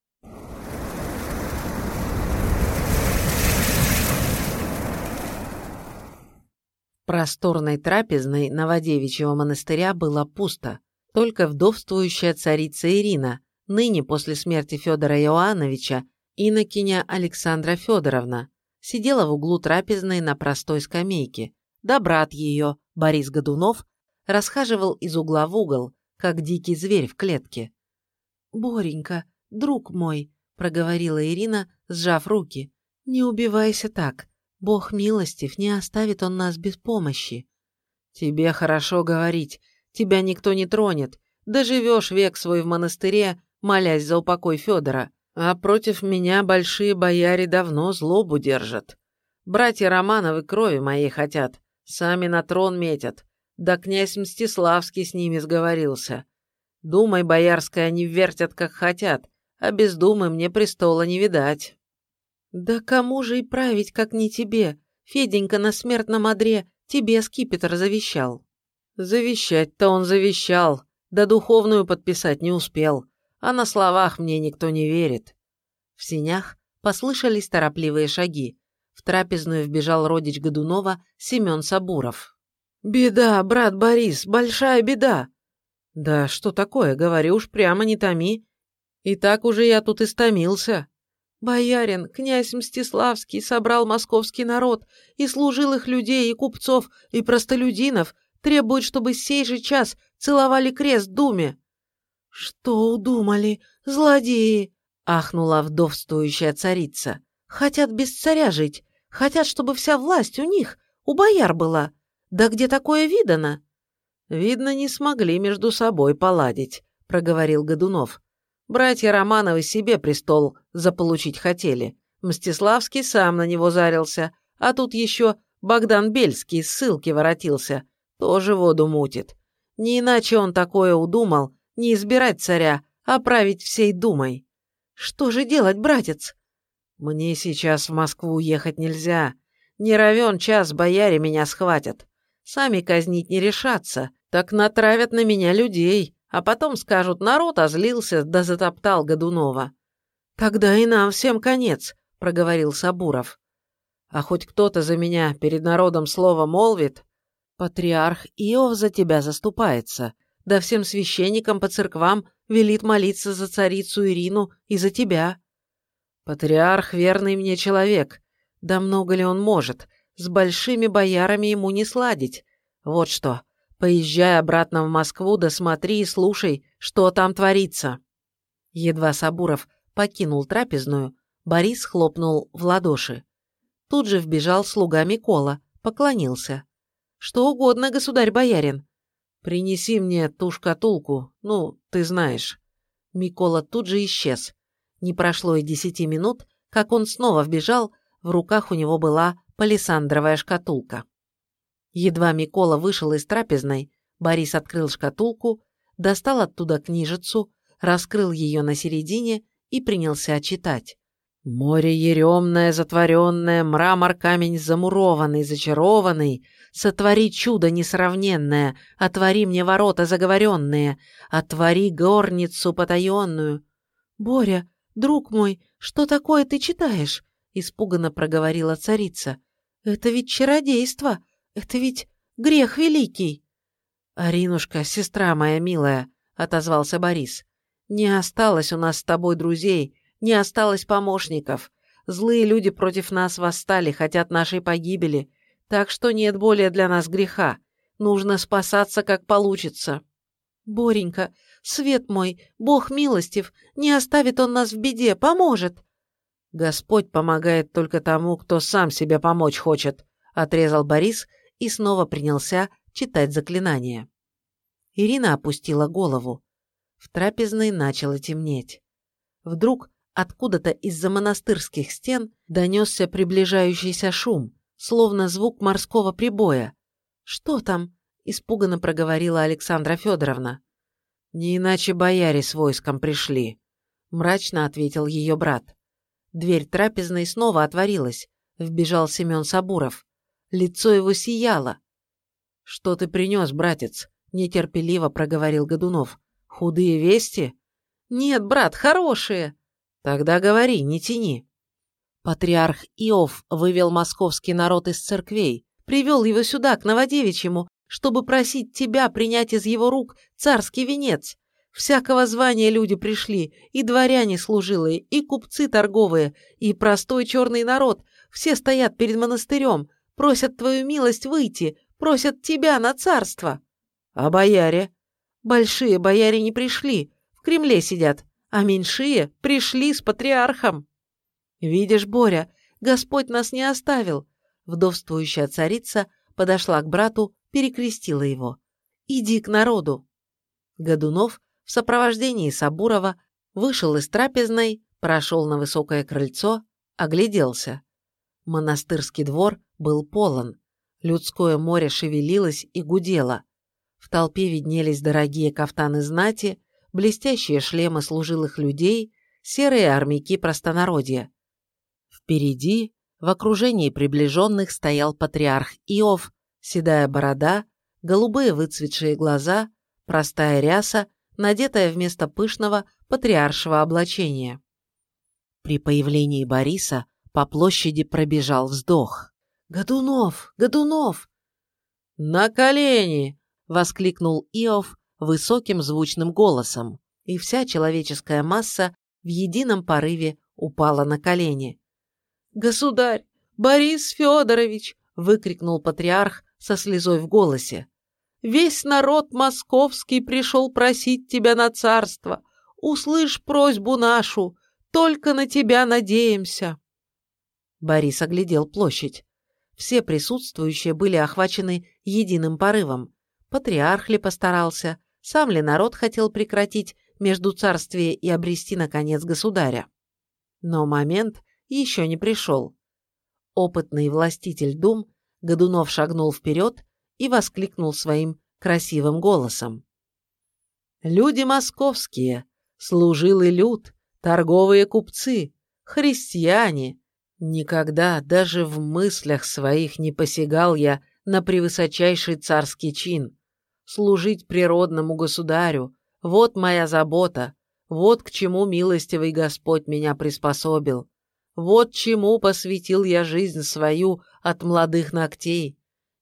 просторной трапезной Новодевичьего монастыря было пусто. Только вдовствующая царица Ирина, ныне после смерти Федора Иоанновича, инокиня Александра Федоровна, сидела в углу трапезной на простой скамейке, да брат ее, Борис Годунов, расхаживал из угла в угол, как дикий зверь в клетке. «Боренька, друг мой», — проговорила Ирина, сжав руки, — «не убивайся так. Бог милостив, не оставит он нас без помощи». «Тебе хорошо говорить, тебя никто не тронет. Доживешь век свой в монастыре, молясь за упокой Федора. А против меня большие бояре давно злобу держат. Братья Романовы крови моей хотят, сами на трон метят. Да князь Мстиславский с ними сговорился. Думай, боярская, они вертят, как хотят, а без думы мне престола не видать. Да кому же и править, как не тебе? Феденька на смертном одре тебе скипетр завещал. Завещать-то он завещал, да духовную подписать не успел а на словах мне никто не верит. В синях послышались торопливые шаги. В трапезную вбежал родич Годунова Семен Сабуров. «Беда, брат Борис, большая беда!» «Да что такое, говори уж прямо, не томи. И так уже я тут истомился». «Боярин, князь Мстиславский собрал московский народ и служил их людей и купцов, и простолюдинов, требует, чтобы сей же час целовали крест Думе». «Что удумали? Злодеи!» — ахнула вдовствующая царица. «Хотят без царя жить, хотят, чтобы вся власть у них, у бояр была. Да где такое видано?» «Видно, не смогли между собой поладить», — проговорил Годунов. «Братья Романовы себе престол заполучить хотели. Мстиславский сам на него зарился, а тут еще Богдан Бельский из ссылки воротился. Тоже воду мутит. Не иначе он такое удумал, не избирать царя, а править всей думой. Что же делать, братец? Мне сейчас в Москву ехать нельзя. Не равен час бояре меня схватят. Сами казнить не решатся, так натравят на меня людей, а потом скажут, народ озлился да затоптал Годунова. Тогда и нам всем конец, проговорил Сабуров. А хоть кто-то за меня перед народом слово молвит, патриарх Иов за тебя заступается, да всем священникам по церквам велит молиться за царицу Ирину и за тебя. Патриарх верный мне человек, да много ли он может, с большими боярами ему не сладить. Вот что, поезжай обратно в Москву, да и слушай, что там творится. Едва Сабуров покинул трапезную, Борис хлопнул в ладоши. Тут же вбежал слуга Микола, поклонился. «Что угодно, государь-боярин». «Принеси мне ту шкатулку, ну, ты знаешь». Микола тут же исчез. Не прошло и десяти минут, как он снова вбежал, в руках у него была палисандровая шкатулка. Едва Микола вышел из трапезной, Борис открыл шкатулку, достал оттуда книжицу, раскрыл ее на середине и принялся читать. Море еремное, затворенное, мрамор камень замурованный, зачарованный, сотвори чудо несравненное, отвори мне ворота заговоренные, отвори горницу потаенную. Боря, друг мой, что такое ты читаешь? Испуганно проговорила царица. Это ведь чародейство, это ведь грех великий. Аринушка, сестра моя милая, отозвался Борис, не осталось у нас с тобой друзей, не осталось помощников. Злые люди против нас восстали, хотят нашей погибели. Так что нет более для нас греха. Нужно спасаться, как получится. Боренька, свет мой, Бог милостив, не оставит он нас в беде, поможет. Господь помогает только тому, кто сам себе помочь хочет, отрезал Борис и снова принялся читать заклинание. Ирина опустила голову. В трапезной начало темнеть. Вдруг Откуда-то из-за монастырских стен донесся приближающийся шум, словно звук морского прибоя. «Что там?» – испуганно проговорила Александра Федоровна. «Не иначе бояре с войском пришли», – мрачно ответил ее брат. Дверь трапезной снова отворилась. Вбежал Семен Сабуров. Лицо его сияло. «Что ты принес, братец?» – нетерпеливо проговорил Годунов. «Худые вести?» «Нет, брат, хорошие!» Тогда говори, не тяни. Патриарх Иов вывел московский народ из церквей, привел его сюда, к Новодевичьему, чтобы просить тебя принять из его рук царский венец. Всякого звания люди пришли, и дворяне служилые, и купцы торговые, и простой черный народ. Все стоят перед монастырем, просят твою милость выйти, просят тебя на царство. А бояре? Большие бояре не пришли, в Кремле сидят, а меньшие пришли с патриархом. Видишь, Боря, Господь нас не оставил. Вдовствующая царица подошла к брату, перекрестила его. Иди к народу. Годунов в сопровождении Сабурова вышел из трапезной, прошел на высокое крыльцо, огляделся. Монастырский двор был полон. Людское море шевелилось и гудело. В толпе виднелись дорогие кафтаны знати, блестящие шлемы служилых людей, серые армяки простонародья. Впереди, в окружении приближенных, стоял патриарх Иов, седая борода, голубые выцветшие глаза, простая ряса, надетая вместо пышного патриаршего облачения. При появлении Бориса по площади пробежал вздох. «Годунов! Годунов!» «На колени!» — воскликнул Иов, высоким звучным голосом, и вся человеческая масса в едином порыве упала на колени. «Государь! Борис Федорович!» — выкрикнул патриарх со слезой в голосе. «Весь народ московский пришел просить тебя на царство. Услышь просьбу нашу. Только на тебя надеемся!» Борис оглядел площадь. Все присутствующие были охвачены единым порывом. Патриарх ли постарался, сам ли народ хотел прекратить между царствие и обрести, наконец, государя. Но момент еще не пришел. Опытный властитель дум Годунов шагнул вперед и воскликнул своим красивым голосом. «Люди московские, служилый люд, торговые купцы, христиане, никогда даже в мыслях своих не посягал я на превысочайший царский чин. Служить природному государю – вот моя забота, вот к чему милостивый Господь меня приспособил. Вот чему посвятил я жизнь свою от молодых ногтей.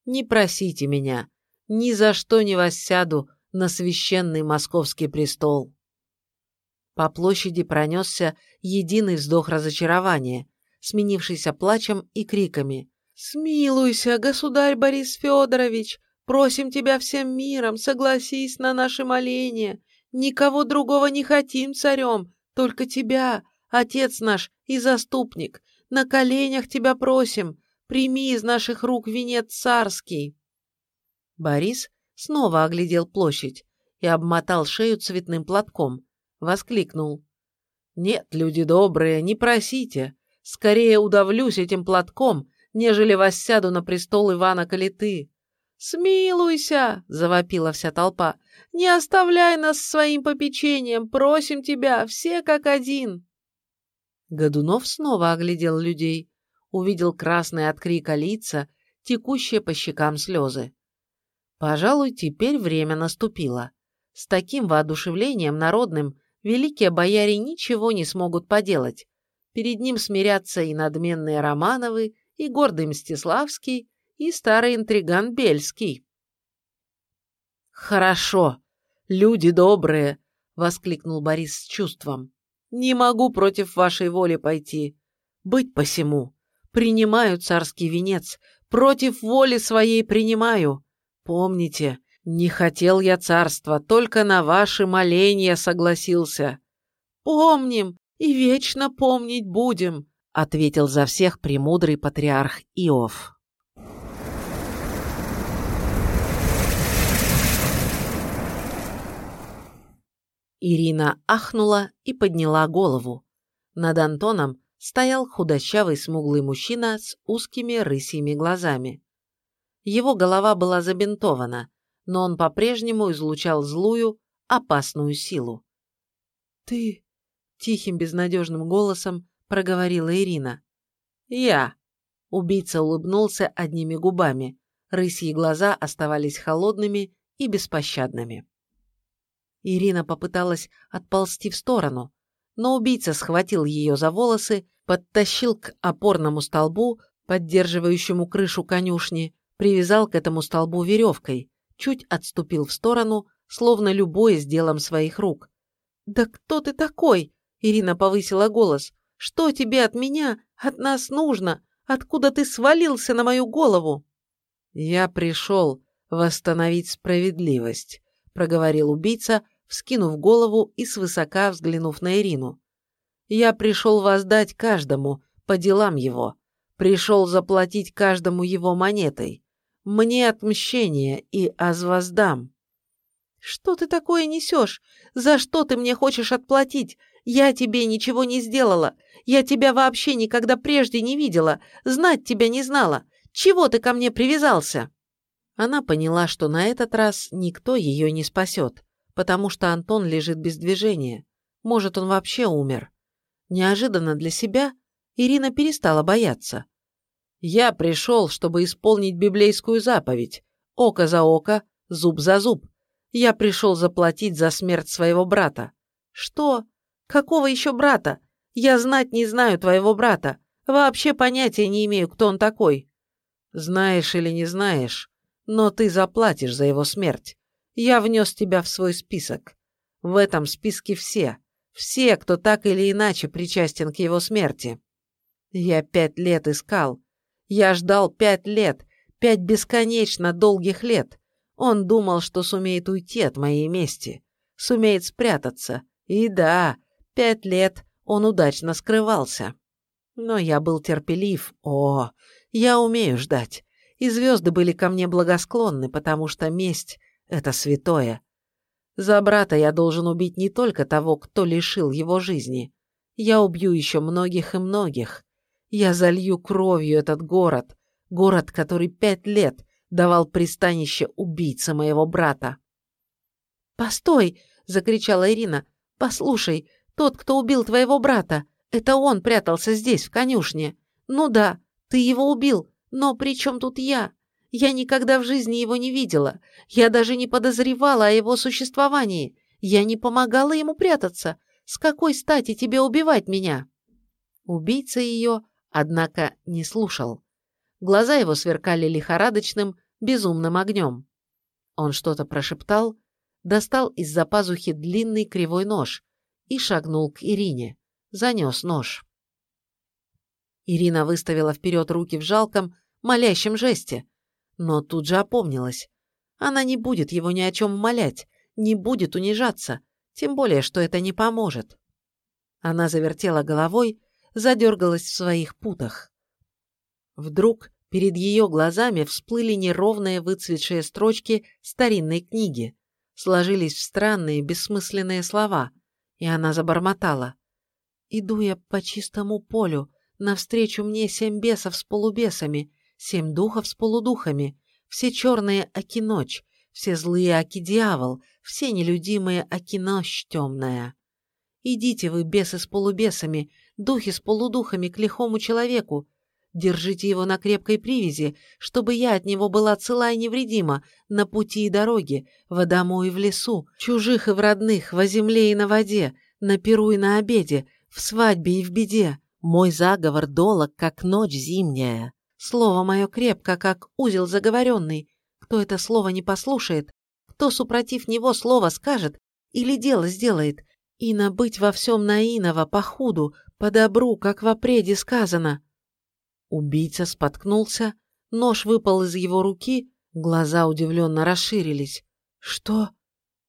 Не просите меня, ни за что не воссяду на священный московский престол. По площади пронесся единый вздох разочарования, сменившийся плачем и криками. «Смилуйся, государь Борис Федорович! Просим тебя всем миром, согласись на наше моление! Никого другого не хотим царем, только тебя, отец наш и заступник! На коленях тебя просим, прими из наших рук венец царский!» Борис снова оглядел площадь и обмотал шею цветным платком. Воскликнул. «Нет, люди добрые, не просите. Скорее удавлюсь этим платком, нежели воссяду на престол Ивана Калиты». «Смилуйся!» — завопила вся толпа. «Не оставляй нас своим попечением, просим тебя, все как один!» Годунов снова оглядел людей, увидел красные от крика лица, текущие по щекам слезы. Пожалуй, теперь время наступило. С таким воодушевлением народным великие бояре ничего не смогут поделать. Перед ним смирятся и надменные Романовы, и гордый Мстиславский, и старый интриган Бельский. «Хорошо, люди добрые!» — воскликнул Борис с чувством. «Не могу против вашей воли пойти. Быть посему. Принимаю царский венец, против воли своей принимаю. Помните, не хотел я царства, только на ваши моления согласился. Помним и вечно помнить будем, ответил за всех премудрый патриарх Иов. Ирина ахнула и подняла голову. Над Антоном стоял худощавый смуглый мужчина с узкими рысьими глазами. Его голова была забинтована, но он по-прежнему излучал злую, опасную силу. «Ты...» — тихим безнадежным голосом проговорила Ирина. «Я...» — убийца улыбнулся одними губами. Рысьи глаза оставались холодными и беспощадными. Ирина попыталась отползти в сторону, но убийца схватил ее за волосы, подтащил к опорному столбу, поддерживающему крышу конюшни, привязал к этому столбу веревкой, чуть отступил в сторону, словно любой с делом своих рук. «Да кто ты такой?» — Ирина повысила голос. «Что тебе от меня, от нас нужно? Откуда ты свалился на мою голову?» «Я пришел восстановить справедливость», — проговорил убийца, вскинув голову и свысока взглянув на Ирину. «Я пришел воздать каждому по делам его, пришел заплатить каждому его монетой. Мне отмщение и азвоздам». «Что ты такое несешь? За что ты мне хочешь отплатить? Я тебе ничего не сделала. Я тебя вообще никогда прежде не видела. Знать тебя не знала. Чего ты ко мне привязался?» Она поняла, что на этот раз никто ее не спасет, потому что Антон лежит без движения. Может, он вообще умер. Неожиданно для себя Ирина перестала бояться. Я пришел, чтобы исполнить библейскую заповедь. Око за око, зуб за зуб. Я пришел заплатить за смерть своего брата. Что? Какого еще брата? Я знать не знаю твоего брата. Вообще понятия не имею, кто он такой. Знаешь или не знаешь, но ты заплатишь за его смерть. Я внес тебя в свой список. В этом списке все. Все, кто так или иначе причастен к его смерти. Я пять лет искал, я ждал пять лет, пять бесконечно долгих лет. Он думал, что сумеет уйти от моей мести, сумеет спрятаться. И да, пять лет он удачно скрывался. Но я был терпелив. О, я умею ждать. И звезды были ко мне благосклонны, потому что месть — это святое. За брата я должен убить не только того, кто лишил его жизни. Я убью еще многих и многих. Я залью кровью этот город, город, который пять лет давал пристанище убийце моего брата. «Постой!» — закричала Ирина. «Послушай, тот, кто убил твоего брата, это он прятался здесь, в конюшне. Ну да, ты его убил, но при чем тут я? Я никогда в жизни его не видела. Я даже не подозревала о его существовании. Я не помогала ему прятаться. С какой стати тебе убивать меня?» Убийца ее, однако, не слушал. Глаза его сверкали лихорадочным, безумным огнем. Он что-то прошептал, достал из-за пазухи длинный кривой нож и шагнул к Ирине. Занес нож. Ирина выставила вперед руки в жалком, молящем жесте, но тут же опомнилась. Она не будет его ни о чем умолять, не будет унижаться, тем более, что это не поможет. Она завертела головой, задергалась в своих путах. Вдруг перед ее глазами всплыли неровные выцветшие строчки старинной книги, сложились в странные бессмысленные слова, и она забормотала. «Иду я по чистому полю, навстречу мне семь бесов с полубесами, семь духов с полудухами, все черные оки ночь, все злые оки дьявол, все нелюдимые оки ночь темная. Идите вы, бесы с полубесами, духи с полудухами, к лихому человеку, Держите его на крепкой привязи, чтобы я от него была цела и невредима на пути и дороге, в дому и в лесу, чужих и в родных, во земле и на воде, на перу и на обеде, в свадьбе и в беде. Мой заговор долог, как ночь зимняя. Слово мое крепко, как узел заговоренный. Кто это слово не послушает, кто супротив него слово скажет или дело сделает, и набыть во всем наиново, по худу, по добру, как в опреде сказано. Убийца споткнулся, нож выпал из его руки, глаза удивленно расширились. «Что?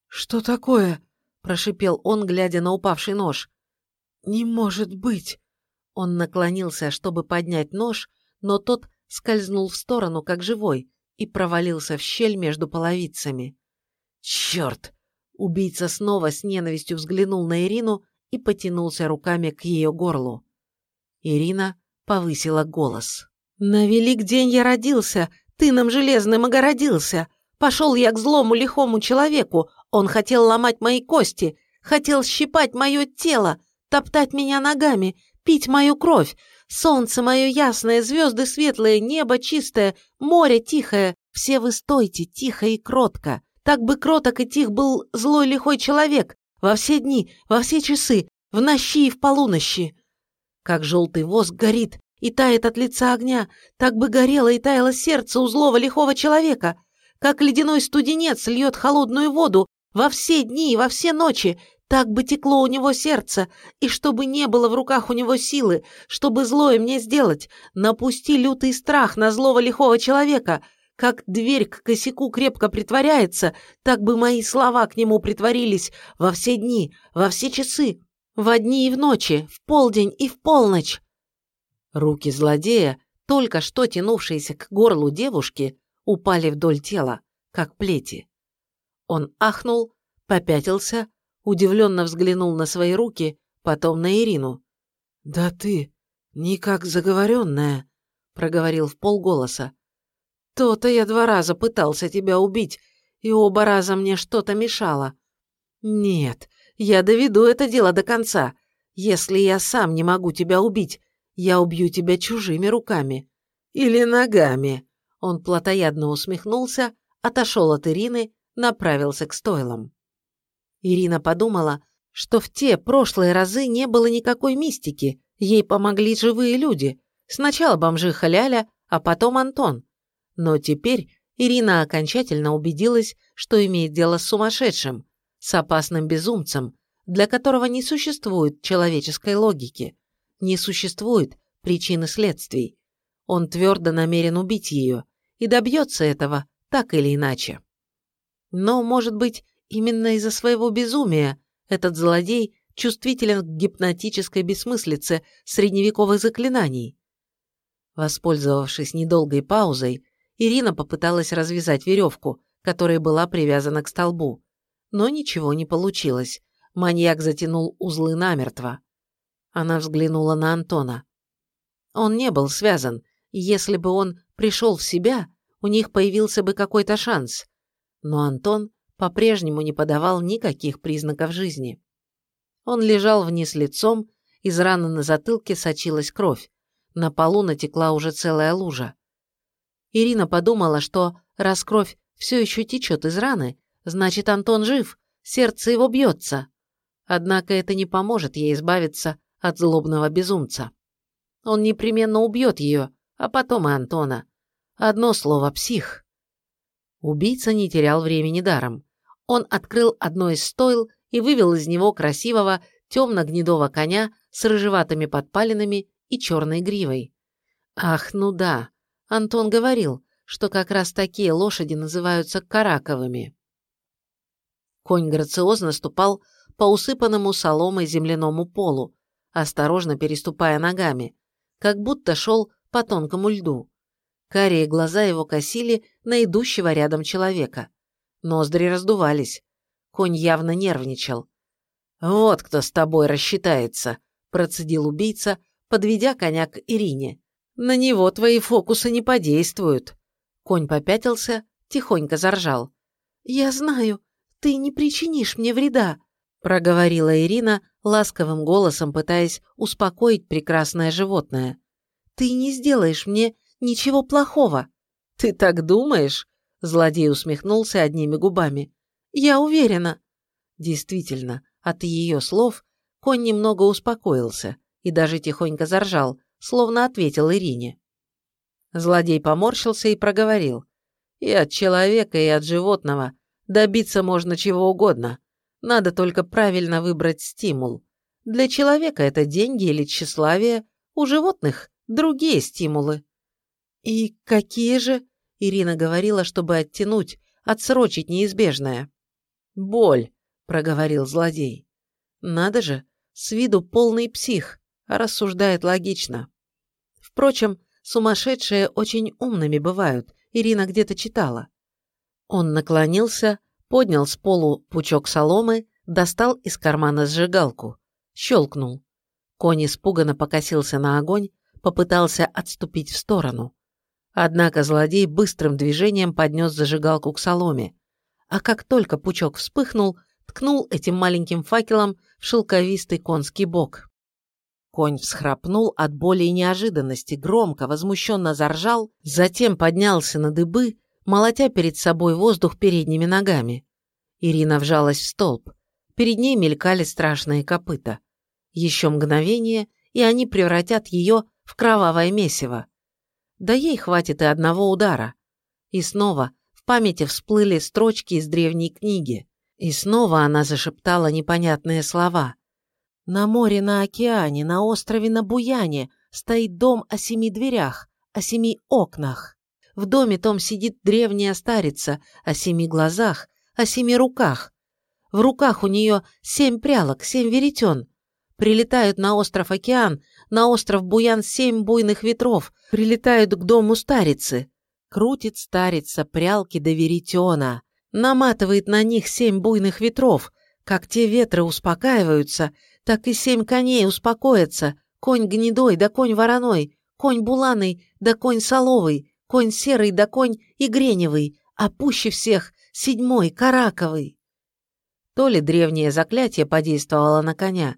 Что такое?» – прошипел он, глядя на упавший нож. «Не может быть!» Он наклонился, чтобы поднять нож, но тот скользнул в сторону, как живой, и провалился в щель между половицами. «Черт!» Убийца снова с ненавистью взглянул на Ирину и потянулся руками к ее горлу. Ирина повысила голос. «На велик день я родился, ты нам железным огородился. Пошел я к злому лихому человеку, он хотел ломать мои кости, хотел щипать мое тело, топтать меня ногами, пить мою кровь. Солнце мое ясное, звезды светлые, небо чистое, море тихое. Все вы стойте, тихо и кротко. Так бы кроток и тих был злой лихой человек во все дни, во все часы, в нощи и в полунощи. Как желтый воск горит и тает от лица огня, так бы горело и таяло сердце у злого лихого человека. Как ледяной студенец льет холодную воду во все дни и во все ночи, так бы текло у него сердце, и чтобы не было в руках у него силы, чтобы злое мне сделать, напусти лютый страх на злого лихого человека. Как дверь к косяку крепко притворяется, так бы мои слова к нему притворились во все дни, во все часы. В дни и в ночи, в полдень и в полночь. Руки злодея, только что тянувшиеся к горлу девушки, упали вдоль тела, как плети. Он ахнул, попятился, удивленно взглянул на свои руки, потом на Ирину. «Да ты, не как заговоренная», — проговорил в полголоса. «То-то я два раза пытался тебя убить, и оба раза мне что-то мешало. Нет, я доведу это дело до конца. Если я сам не могу тебя убить, я убью тебя чужими руками. Или ногами. Он плотоядно усмехнулся, отошел от Ирины, направился к стойлам. Ирина подумала, что в те прошлые разы не было никакой мистики, ей помогли живые люди. Сначала бомжиха Ляля, а потом Антон. Но теперь Ирина окончательно убедилась, что имеет дело с сумасшедшим, с опасным безумцем, для которого не существует человеческой логики, не существует причин и следствий. Он твердо намерен убить ее и добьется этого так или иначе. Но, может быть, именно из-за своего безумия этот злодей чувствителен к гипнотической бессмыслице средневековых заклинаний. Воспользовавшись недолгой паузой, Ирина попыталась развязать веревку, которая была привязана к столбу. Но ничего не получилось. Маньяк затянул узлы намертво. Она взглянула на Антона. Он не был связан, если бы он пришел в себя, у них появился бы какой-то шанс. Но Антон по-прежнему не подавал никаких признаков жизни. Он лежал вниз лицом, из раны на затылке сочилась кровь. На полу натекла уже целая лужа. Ирина подумала, что раз кровь все еще течет из раны, значит, Антон жив, сердце его бьется. Однако это не поможет ей избавиться от злобного безумца. Он непременно убьет ее, а потом и Антона. Одно слово – псих. Убийца не терял времени даром. Он открыл одно из стойл и вывел из него красивого темно-гнедого коня с рыжеватыми подпалинами и черной гривой. Ах, ну да, Антон говорил, что как раз такие лошади называются караковыми. Конь грациозно ступал по усыпанному соломой земляному полу, осторожно переступая ногами, как будто шел по тонкому льду. Карие глаза его косили на идущего рядом человека. Ноздри раздувались. Конь явно нервничал. «Вот кто с тобой рассчитается», – процедил убийца, подведя коня к Ирине. «На него твои фокусы не подействуют». Конь попятился, тихонько заржал. «Я знаю, ты не причинишь мне вреда», – проговорила Ирина ласковым голосом, пытаясь успокоить прекрасное животное. «Ты не сделаешь мне ничего плохого». «Ты так думаешь?» – злодей усмехнулся одними губами. «Я уверена». Действительно, от ее слов конь немного успокоился и даже тихонько заржал, словно ответил Ирине. Злодей поморщился и проговорил. «И от человека, и от животного добиться можно чего угодно. Надо только правильно выбрать стимул. Для человека это деньги или тщеславие, у животных другие стимулы». «И какие же?» – Ирина говорила, чтобы оттянуть, отсрочить неизбежное. «Боль», – проговорил злодей. «Надо же, с виду полный псих, рассуждает логично. Впрочем, сумасшедшие очень умными бывают, Ирина где-то читала. Он наклонился, поднял с полу пучок соломы, достал из кармана сжигалку. Щелкнул. Конь испуганно покосился на огонь, попытался отступить в сторону. Однако злодей быстрым движением поднес зажигалку к соломе, а как только пучок вспыхнул, ткнул этим маленьким факелом в шелковистый конский бок. Конь всхрапнул от боли и неожиданности, громко, возмущенно заржал, затем поднялся на дыбы, молотя перед собой воздух передними ногами. Ирина вжалась в столб. Перед ней мелькали страшные копыта. Еще мгновение, и они превратят ее в кровавое месиво. Да ей хватит и одного удара. И снова в памяти всплыли строчки из древней книги. И снова она зашептала непонятные слова – на море, на океане, на острове на Буяне стоит дом о семи дверях, о семи окнах. В доме том сидит древняя старица о семи глазах, о семи руках. В руках у нее семь прялок, семь веретен. Прилетают на остров Океан, на остров Буян семь буйных ветров, прилетают к дому старицы. Крутит старица прялки до веретена, наматывает на них семь буйных ветров, как те ветры успокаиваются, так и семь коней успокоятся. Конь гнедой, да конь вороной, конь буланый, да конь соловый, конь серый, да конь игреневый, а пуще всех седьмой, караковый. То ли древнее заклятие подействовало на коня,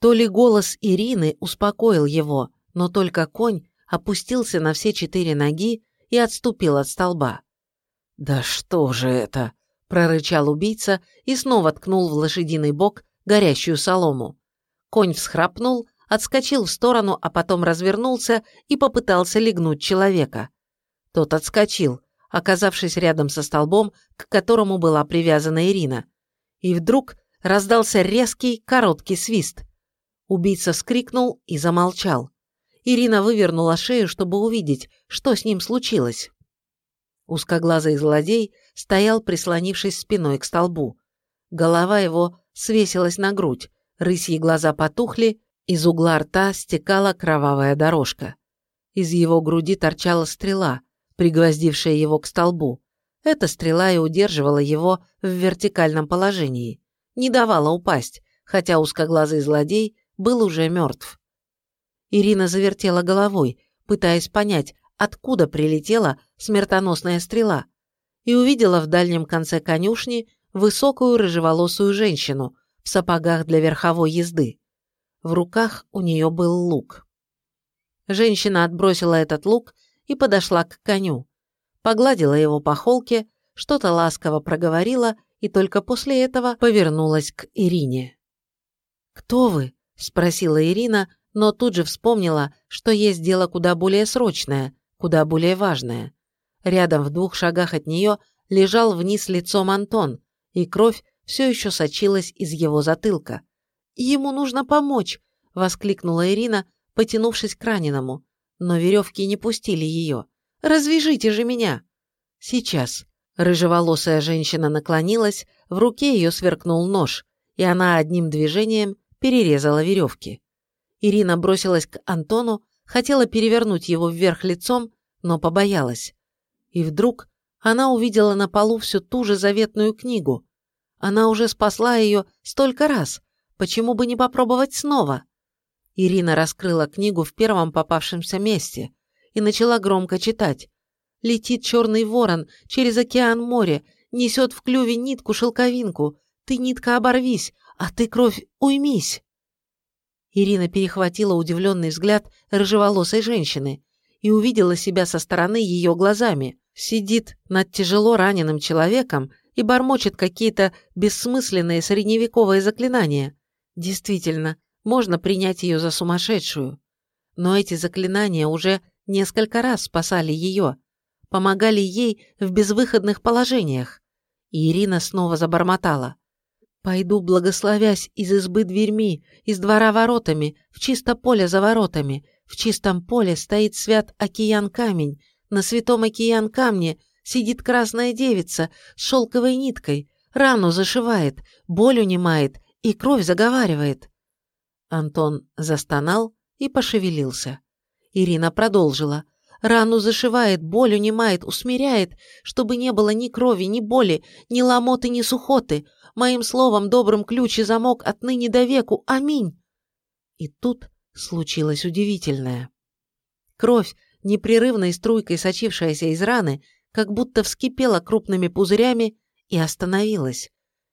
то ли голос Ирины успокоил его, но только конь опустился на все четыре ноги и отступил от столба. «Да что же это?» – прорычал убийца и снова ткнул в лошадиный бок горящую солому. Конь всхрапнул, отскочил в сторону, а потом развернулся и попытался легнуть человека. Тот отскочил, оказавшись рядом со столбом, к которому была привязана Ирина. И вдруг раздался резкий, короткий свист. Убийца вскрикнул и замолчал. Ирина вывернула шею, чтобы увидеть, что с ним случилось. Узкоглазый злодей стоял, прислонившись спиной к столбу. Голова его свесилась на грудь, Рысьи глаза потухли, из угла рта стекала кровавая дорожка. Из его груди торчала стрела, пригвоздившая его к столбу. Эта стрела и удерживала его в вертикальном положении, не давала упасть, хотя узкоглазый злодей был уже мертв. Ирина завертела головой, пытаясь понять, откуда прилетела смертоносная стрела, и увидела в дальнем конце конюшни высокую рыжеволосую женщину в сапогах для верховой езды. В руках у нее был лук. Женщина отбросила этот лук и подошла к коню. Погладила его по холке, что-то ласково проговорила и только после этого повернулась к Ирине. «Кто вы?» – спросила Ирина, но тут же вспомнила, что есть дело куда более срочное, куда более важное. Рядом в двух шагах от нее лежал вниз лицом Антон, и кровь все еще сочилась из его затылка. «Ему нужно помочь!» – воскликнула Ирина, потянувшись к раненому, но веревки не пустили ее. «Развяжите же меня!» «Сейчас». Рыжеволосая женщина наклонилась, в руке ее сверкнул нож, и она одним движением перерезала веревки. Ирина бросилась к Антону, хотела перевернуть его вверх лицом, но побоялась. И вдруг она увидела на полу всю ту же заветную книгу. Она уже спасла ее столько раз, почему бы не попробовать снова? Ирина раскрыла книгу в первом попавшемся месте и начала громко читать. «Летит черный ворон через океан море, несет в клюве нитку-шелковинку. Ты, нитка, оборвись, а ты, кровь, уймись!» Ирина перехватила удивленный взгляд рыжеволосой женщины и увидела себя со стороны ее глазами. Сидит над тяжело раненым человеком и бормочет какие-то бессмысленные средневековые заклинания. Действительно, можно принять ее за сумасшедшую. Но эти заклинания уже несколько раз спасали ее, помогали ей в безвыходных положениях. И Ирина снова забормотала. «Пойду, благословясь, из избы дверьми, из двора воротами, в чисто поле за воротами. В чистом поле стоит свят океан камень, на святом океан камне сидит красная девица с шелковой ниткой, рану зашивает, боль унимает и кровь заговаривает. Антон застонал и пошевелился. Ирина продолжила. Рану зашивает, боль унимает, усмиряет, чтобы не было ни крови, ни боли, ни ломоты, ни сухоты. Моим словом, добрым ключ и замок отныне до веку. Аминь. И тут случилось удивительное. Кровь, непрерывной струйкой сочившаяся из раны, как будто вскипела крупными пузырями и остановилась.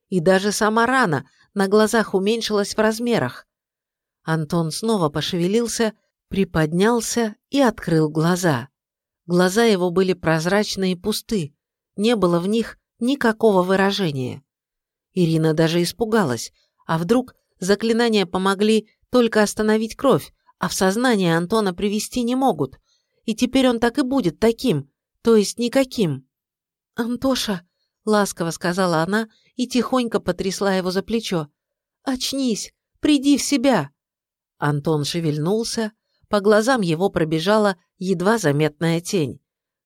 И даже сама рана на глазах уменьшилась в размерах. Антон снова пошевелился, приподнялся и открыл глаза. Глаза его были прозрачные и пусты, не было в них никакого выражения. Ирина даже испугалась, а вдруг заклинания помогли только остановить кровь, а в сознание Антона привести не могут. И теперь он так и будет таким, то есть никаким. «Антоша», — ласково сказала она и тихонько потрясла его за плечо. «Очнись, приди в себя!» Антон шевельнулся, по глазам его пробежала едва заметная тень,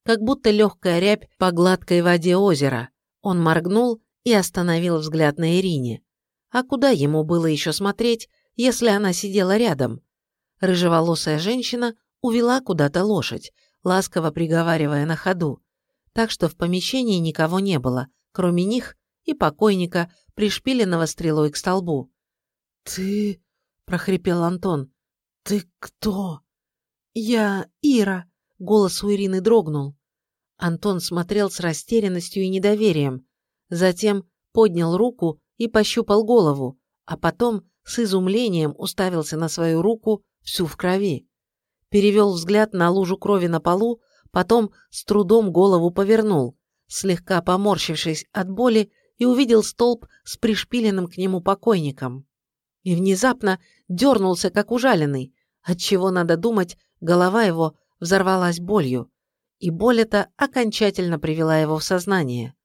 как будто легкая рябь по гладкой воде озера. Он моргнул и остановил взгляд на Ирине. А куда ему было еще смотреть, если она сидела рядом? Рыжеволосая женщина увела куда-то лошадь, ласково приговаривая на ходу, так что в помещении никого не было, кроме них и покойника, пришпиленного стрелой к столбу. «Ты...» — прохрипел Антон. «Ты кто?» «Я Ира», — голос у Ирины дрогнул. Антон смотрел с растерянностью и недоверием, затем поднял руку и пощупал голову, а потом с изумлением уставился на свою руку всю в крови. Перевел взгляд на лужу крови на полу, потом с трудом голову повернул, слегка поморщившись от боли, и увидел столб с пришпиленным к нему покойником. И внезапно дернулся, как ужаленный, отчего, надо думать, голова его взорвалась болью, и боль эта окончательно привела его в сознание.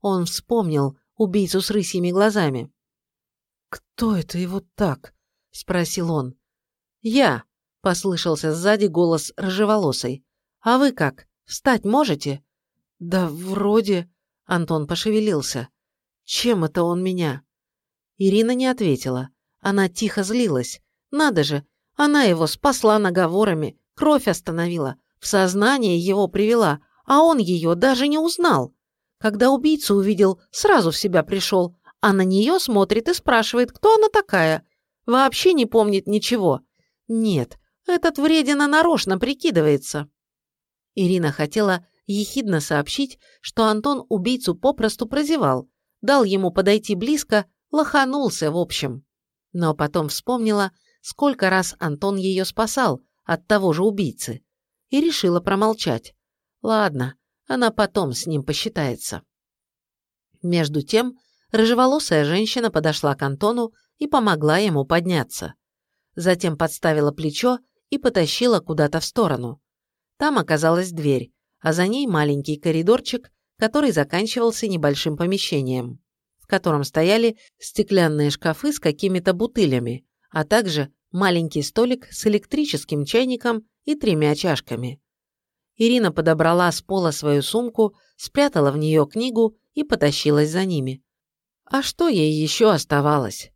Он вспомнил убийцу с рысьими глазами. «Кто это его так?» — спросил он. «Я», — послышался сзади голос рыжеволосой. «А вы как, встать можете?» «Да вроде...» — Антон пошевелился. «Чем это он меня?» Ирина не ответила. Она тихо злилась. Надо же, она его спасла наговорами, кровь остановила, в сознание его привела, а он ее даже не узнал. Когда убийцу увидел, сразу в себя пришел, а на нее смотрит и спрашивает, кто она такая. Вообще не помнит ничего. Нет, этот вредина нарочно прикидывается. Ирина хотела ехидно сообщить, что Антон убийцу попросту прозевал, дал ему подойти близко, лоханулся в общем. Но потом вспомнила, сколько раз Антон ее спасал от того же убийцы, и решила промолчать. Ладно, она потом с ним посчитается. Между тем, рыжеволосая женщина подошла к Антону и помогла ему подняться. Затем подставила плечо и потащила куда-то в сторону. Там оказалась дверь, а за ней маленький коридорчик, который заканчивался небольшим помещением, в котором стояли стеклянные шкафы с какими-то бутылями, а также маленький столик с электрическим чайником и тремя чашками. Ирина подобрала с пола свою сумку, спрятала в нее книгу и потащилась за ними. А что ей еще оставалось?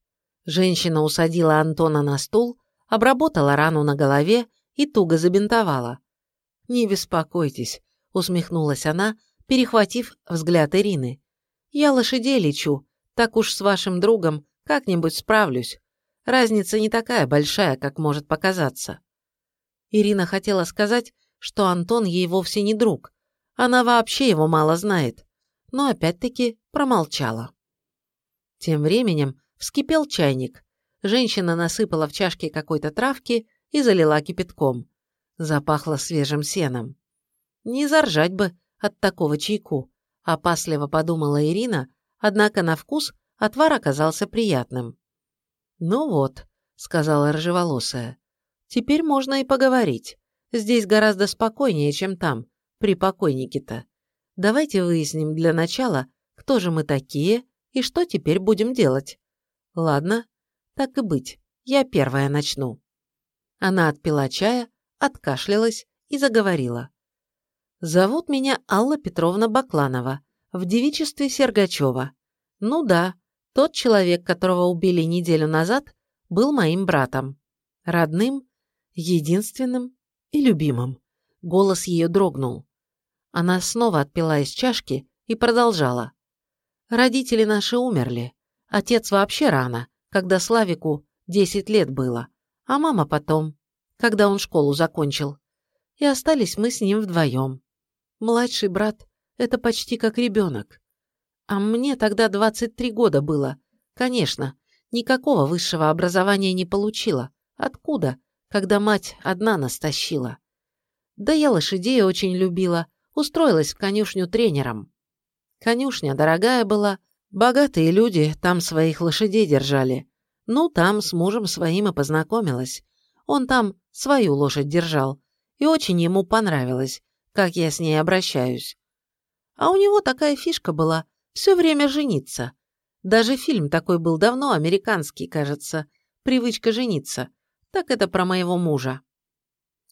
Женщина усадила Антона на стул, обработала рану на голове и туго забинтовала. «Не беспокойтесь», — усмехнулась она, перехватив взгляд Ирины. «Я лошадей лечу, так уж с вашим другом как-нибудь справлюсь. Разница не такая большая, как может показаться». Ирина хотела сказать, что Антон ей вовсе не друг. Она вообще его мало знает. Но опять-таки промолчала. Тем временем вскипел чайник. Женщина насыпала в чашке какой-то травки и залила кипятком. Запахло свежим сеном. Не заржать бы от такого чайку, опасливо подумала Ирина, однако на вкус отвар оказался приятным. «Ну вот», — сказала рыжеволосая, — «теперь можно и поговорить. Здесь гораздо спокойнее, чем там, при покойнике-то. Давайте выясним для начала, кто же мы такие и что теперь будем делать. Ладно, так и быть, я первая начну». Она отпила чая, откашлялась и заговорила. «Зовут меня Алла Петровна Бакланова, в девичестве Сергачева. Ну да, тот человек, которого убили неделю назад, был моим братом. Родным, единственным и любимым. Голос ее дрогнул. Она снова отпила из чашки и продолжала. Родители наши умерли. Отец вообще рано, когда Славику 10 лет было, а мама потом, когда он школу закончил. И остались мы с ним вдвоем. Младший брат – это почти как ребенок. А мне тогда 23 года было. Конечно, никакого высшего образования не получила. Откуда? когда мать одна нас тащила. Да я лошадей очень любила, устроилась в конюшню тренером. Конюшня дорогая была, богатые люди там своих лошадей держали. Ну, там с мужем своим и познакомилась. Он там свою лошадь держал, и очень ему понравилось, как я с ней обращаюсь. А у него такая фишка была – все время жениться. Даже фильм такой был давно, американский, кажется, «Привычка жениться» так это про моего мужа».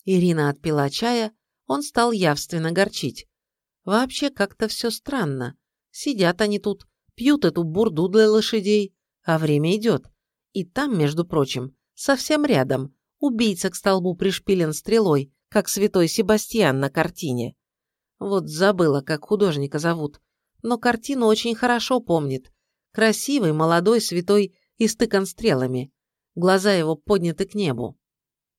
Ирина отпила чая, он стал явственно горчить. Вообще как-то все странно. Сидят они тут, пьют эту бурду для лошадей, а время идет. И там, между прочим, совсем рядом, убийца к столбу пришпилен стрелой, как святой Себастьян на картине. Вот забыла, как художника зовут, но картину очень хорошо помнит. Красивый, молодой, святой, истыкан стрелами глаза его подняты к небу.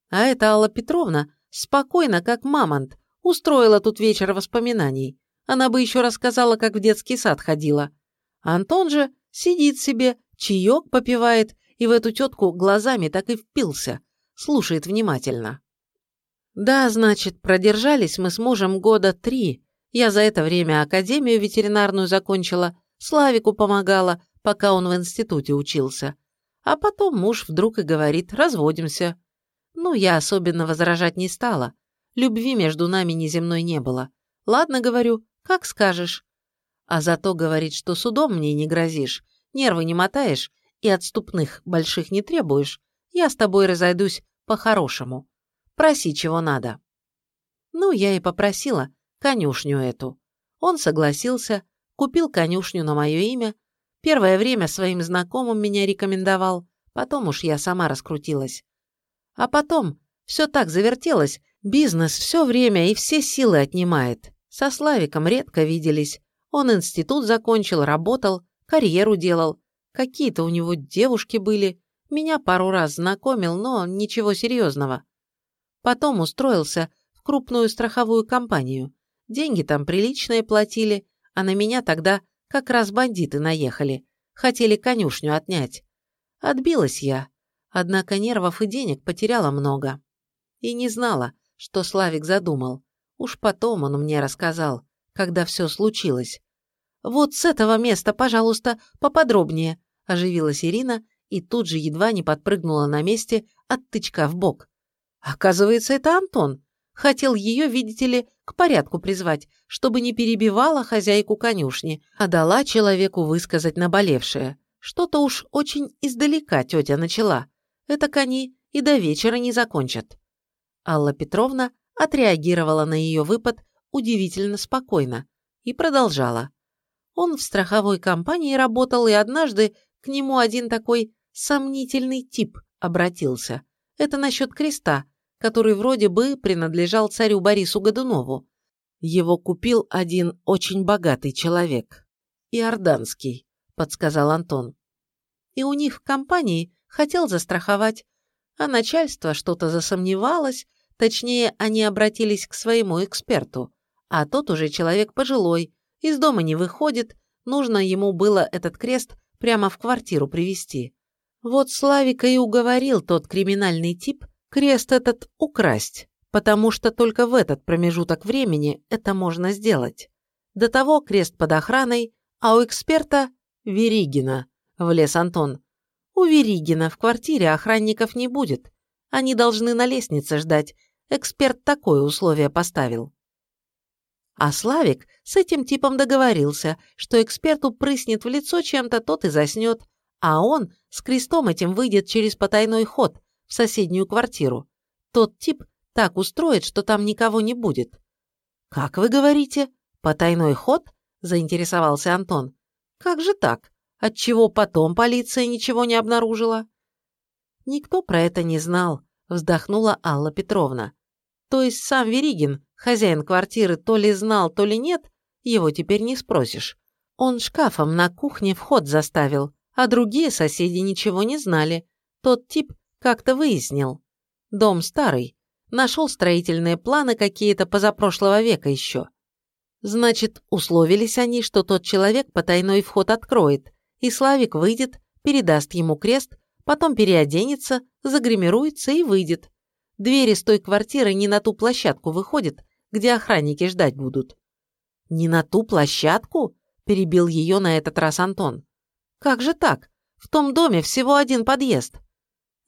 А эта Алла Петровна спокойно, как мамонт, устроила тут вечер воспоминаний. Она бы еще рассказала, как в детский сад ходила. Антон же сидит себе, чаек попивает и в эту тетку глазами так и впился, слушает внимательно. Да, значит, продержались мы с мужем года три. Я за это время академию ветеринарную закончила, Славику помогала, пока он в институте учился. А потом муж вдруг и говорит «разводимся». Ну, я особенно возражать не стала. Любви между нами неземной не было. Ладно, говорю, как скажешь. А зато говорит, что судом мне не грозишь, нервы не мотаешь и отступных больших не требуешь. Я с тобой разойдусь по-хорошему. Проси, чего надо. Ну, я и попросила конюшню эту. Он согласился, купил конюшню на мое имя, Первое время своим знакомым меня рекомендовал, Потом уж я сама раскрутилась. А потом все так завертелось, бизнес все время и все силы отнимает. Со Славиком редко виделись. Он институт закончил, работал, карьеру делал. Какие-то у него девушки были. Меня пару раз знакомил, но ничего серьезного. Потом устроился в крупную страховую компанию. Деньги там приличные платили, а на меня тогда как раз бандиты наехали. Хотели конюшню отнять. Отбилась я. Однако нервов и денег потеряла много. И не знала, что Славик задумал. Уж потом он мне рассказал, когда все случилось. «Вот с этого места, пожалуйста, поподробнее», – оживилась Ирина и тут же едва не подпрыгнула на месте от тычка в бок. Оказывается, это Антон. Хотел ее, видите ли, к порядку призвать, чтобы не перебивала хозяйку конюшни, а дала человеку высказать наболевшее. Что-то уж очень издалека тетя начала. Это они и до вечера не закончат. Алла Петровна отреагировала на ее выпад удивительно спокойно и продолжала. Он в страховой компании работал, и однажды к нему один такой сомнительный тип обратился. Это насчет креста, который вроде бы принадлежал царю Борису Годунову. Его купил один очень богатый человек. Иорданский, подсказал Антон. И у них в компании хотел застраховать, а начальство что-то засомневалось, точнее, они обратились к своему эксперту, а тот уже человек пожилой, из дома не выходит, нужно ему было этот крест прямо в квартиру привезти. Вот Славика и уговорил тот криминальный тип крест этот украсть, потому что только в этот промежуток времени это можно сделать. До того крест под охраной, а у эксперта – Веригина, влез Антон. У Веригина в квартире охранников не будет. Они должны на лестнице ждать. Эксперт такое условие поставил. А Славик с этим типом договорился, что эксперту прыснет в лицо чем-то, тот и заснет, а он с крестом этим выйдет через потайной ход в соседнюю квартиру. Тот тип так устроит, что там никого не будет. «Как вы говорите? Потайной ход?» – заинтересовался Антон. «Как же так? Отчего потом полиция ничего не обнаружила?» «Никто про это не знал», – вздохнула Алла Петровна. «То есть сам Веригин, хозяин квартиры, то ли знал, то ли нет, его теперь не спросишь. Он шкафом на кухне вход заставил, а другие соседи ничего не знали. Тот тип как-то выяснил. Дом старый, нашел строительные планы какие-то позапрошлого века еще. Значит, условились они, что тот человек потайной вход откроет, и Славик выйдет, передаст ему крест, потом переоденется, загримируется и выйдет. Двери с той квартиры не на ту площадку выходят, где охранники ждать будут. «Не на ту площадку?» – перебил ее на этот раз Антон. «Как же так? В том доме всего один подъезд».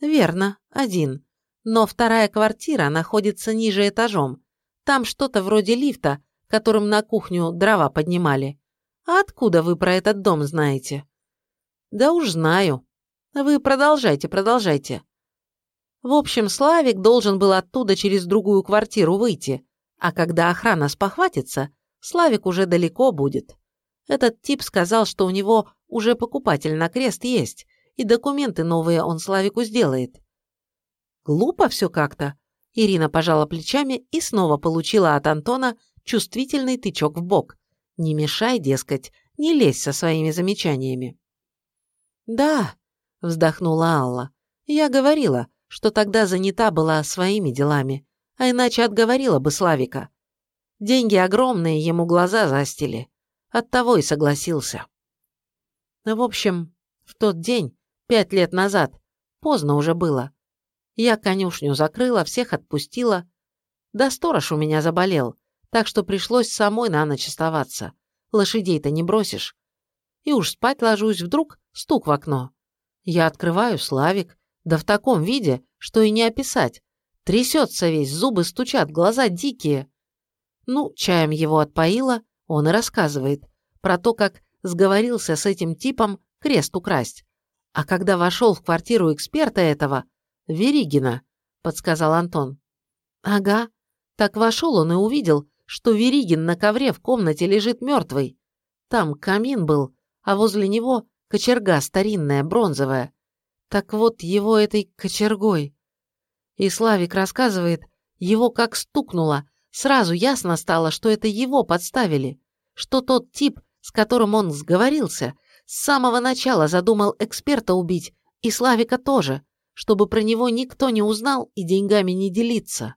«Верно, один. Но вторая квартира находится ниже этажом. Там что-то вроде лифта, которым на кухню дрова поднимали. А откуда вы про этот дом знаете?» «Да уж знаю. Вы продолжайте, продолжайте». В общем, Славик должен был оттуда через другую квартиру выйти, а когда охрана спохватится, Славик уже далеко будет. Этот тип сказал, что у него уже покупатель на крест есть, и документы новые он Славику сделает. Глупо все как-то. Ирина пожала плечами и снова получила от Антона чувствительный тычок в бок. Не мешай, дескать, не лезь со своими замечаниями. «Да», — вздохнула Алла, — «я говорила, что тогда занята была своими делами, а иначе отговорила бы Славика. Деньги огромные ему глаза застили. Оттого и согласился. В общем, в тот день, пять лет назад, поздно уже было. Я конюшню закрыла, всех отпустила. Да сторож у меня заболел, так что пришлось самой на ночь оставаться. Лошадей-то не бросишь. И уж спать ложусь, вдруг стук в окно. Я открываю, Славик, да в таком виде, что и не описать. Трясется весь, зубы стучат, глаза дикие. Ну, чаем его отпоила, он и рассказывает про то, как сговорился с этим типом крест украсть. А когда вошел в квартиру эксперта этого, Веригина, подсказал Антон. Ага, так вошел он и увидел, что Веригин на ковре в комнате лежит мертвый. Там камин был, а возле него кочерга старинная, бронзовая. Так вот, его этой кочергой. И Славик рассказывает, его как стукнуло, сразу ясно стало, что это его подставили, что тот тип, с которым он сговорился, с самого начала задумал эксперта убить, и Славика тоже, чтобы про него никто не узнал и деньгами не делиться.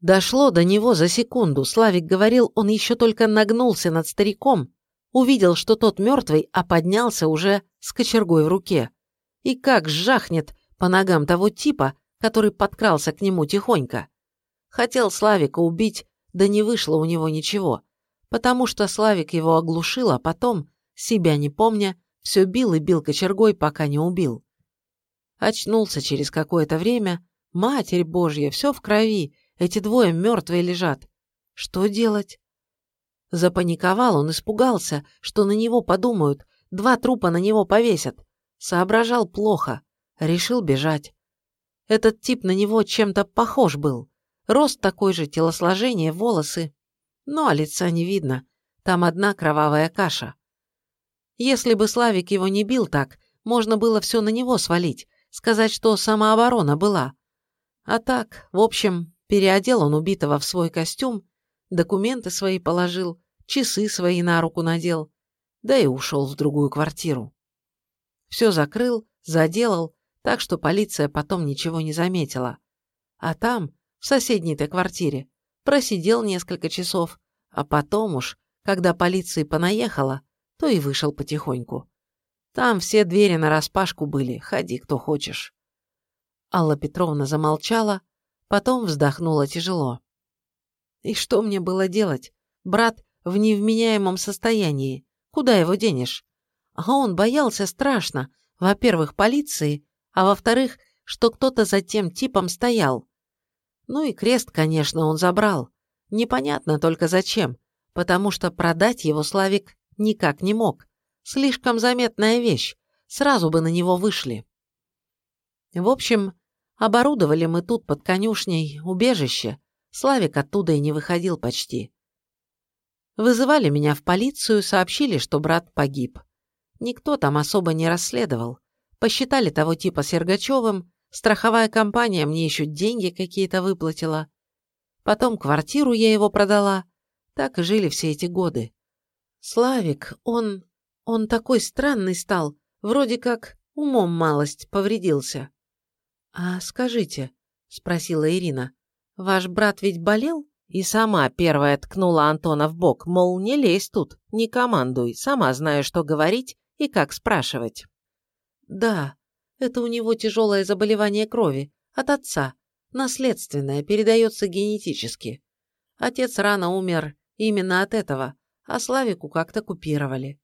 Дошло до него за секунду. Славик говорил, он еще только нагнулся над стариком, увидел, что тот мертвый, а поднялся уже с кочергой в руке. И как жахнет по ногам того типа, который подкрался к нему тихонько. Хотел Славика убить, да не вышло у него ничего, потому что Славик его оглушил, а потом, себя не помня, все бил и бил кочергой, пока не убил. Очнулся через какое-то время, Матерь Божья, все в крови, эти двое мертвые лежат. Что делать? Запаниковал он, испугался, что на него подумают, два трупа на него повесят. Соображал плохо, решил бежать. Этот тип на него чем-то похож был. Рост такой же, телосложение, волосы. Ну, а лица не видно. Там одна кровавая каша. Если бы Славик его не бил так, можно было все на него свалить, сказать, что самооборона была. А так, в общем, переодел он убитого в свой костюм, документы свои положил, часы свои на руку надел, да и ушел в другую квартиру. Все закрыл, заделал, так что полиция потом ничего не заметила. А там, в соседней-то квартире, просидел несколько часов, а потом уж, когда полиция понаехала, то и вышел потихоньку. Там все двери нараспашку были, ходи кто хочешь. Алла Петровна замолчала, потом вздохнула тяжело. И что мне было делать? Брат в невменяемом состоянии. Куда его денешь? А он боялся страшно. Во-первых, полиции, а во-вторых, что кто-то за тем типом стоял. Ну и крест, конечно, он забрал. Непонятно только зачем, потому что продать его Славик никак не мог. Слишком заметная вещь, сразу бы на него вышли. В общем, оборудовали мы тут под конюшней убежище, Славик оттуда и не выходил почти. Вызывали меня в полицию, сообщили, что брат погиб. Никто там особо не расследовал. Посчитали того типа Сергачевым, страховая компания мне еще деньги какие-то выплатила. Потом квартиру я его продала. Так и жили все эти годы. Славик, он... Он такой странный стал, вроде как умом малость повредился. «А скажите», — спросила Ирина, — «ваш брат ведь болел?» И сама первая ткнула Антона в бок, мол, не лезь тут, не командуй, сама знаю, что говорить и как спрашивать. «Да, это у него тяжелое заболевание крови, от отца, наследственное, передается генетически. Отец рано умер именно от этого, а Славику как-то купировали.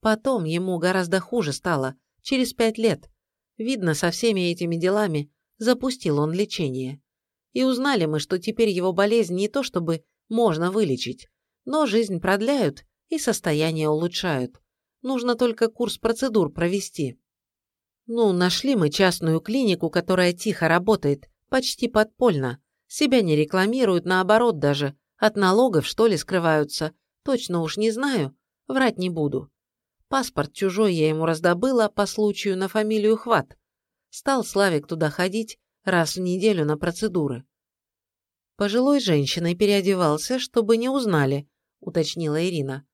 Потом ему гораздо хуже стало, через пять лет. Видно, со всеми этими делами запустил он лечение. И узнали мы, что теперь его болезнь не то чтобы можно вылечить, но жизнь продляют и состояние улучшают. Нужно только курс процедур провести. Ну, нашли мы частную клинику, которая тихо работает, почти подпольно. Себя не рекламируют, наоборот даже. От налогов, что ли, скрываются. Точно уж не знаю, врать не буду. Паспорт чужой я ему раздобыла по случаю на фамилию Хват. Стал Славик туда ходить раз в неделю на процедуры. Пожилой женщиной переодевался, чтобы не узнали, уточнила Ирина.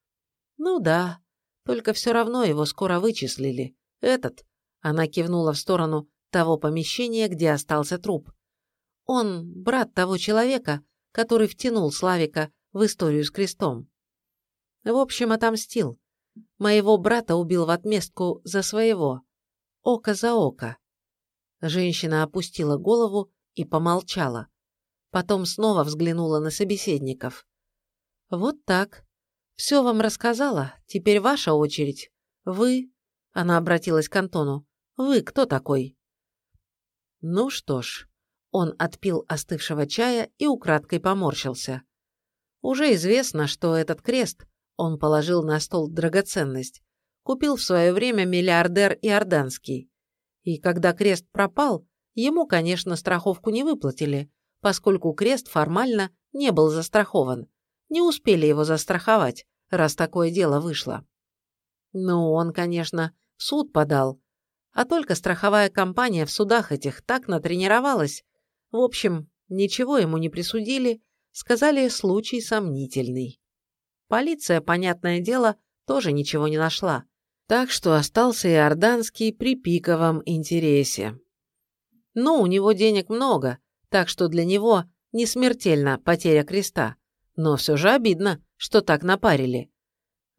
Ну да, только все равно его скоро вычислили. Этот, она кивнула в сторону того помещения, где остался труп. Он брат того человека, который втянул Славика в историю с крестом. В общем, отомстил. Моего брата убил в отместку за своего. Око за око. Женщина опустила голову и помолчала. Потом снова взглянула на собеседников. «Вот так. Все вам рассказала. Теперь ваша очередь. Вы...» Она обратилась к Антону. «Вы кто такой?» Ну что ж, он отпил остывшего чая и украдкой поморщился. Уже известно, что этот крест он положил на стол драгоценность. Купил в свое время миллиардер Иорданский. И когда крест пропал, ему, конечно, страховку не выплатили, поскольку крест формально не был застрахован. Не успели его застраховать, раз такое дело вышло. Ну, он, конечно, в суд подал. А только страховая компания в судах этих так натренировалась. В общем, ничего ему не присудили, сказали, случай сомнительный. Полиция, понятное дело, тоже ничего не нашла. Так что остался и Орданский при пиковом интересе. Ну, у него денег много, так что для него не смертельна потеря креста. Но все же обидно, что так напарили.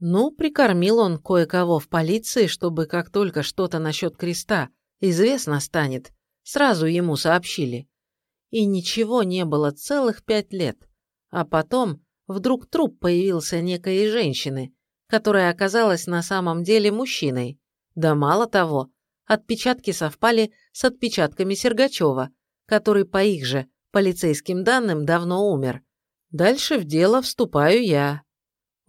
Ну, прикормил он кое-кого в полиции, чтобы как только что-то насчет креста известно станет, сразу ему сообщили. И ничего не было целых пять лет. А потом вдруг труп появился некой женщины, которая оказалась на самом деле мужчиной. Да мало того, отпечатки совпали с отпечатками Сергачева, который по их же полицейским данным давно умер. Дальше в дело вступаю я.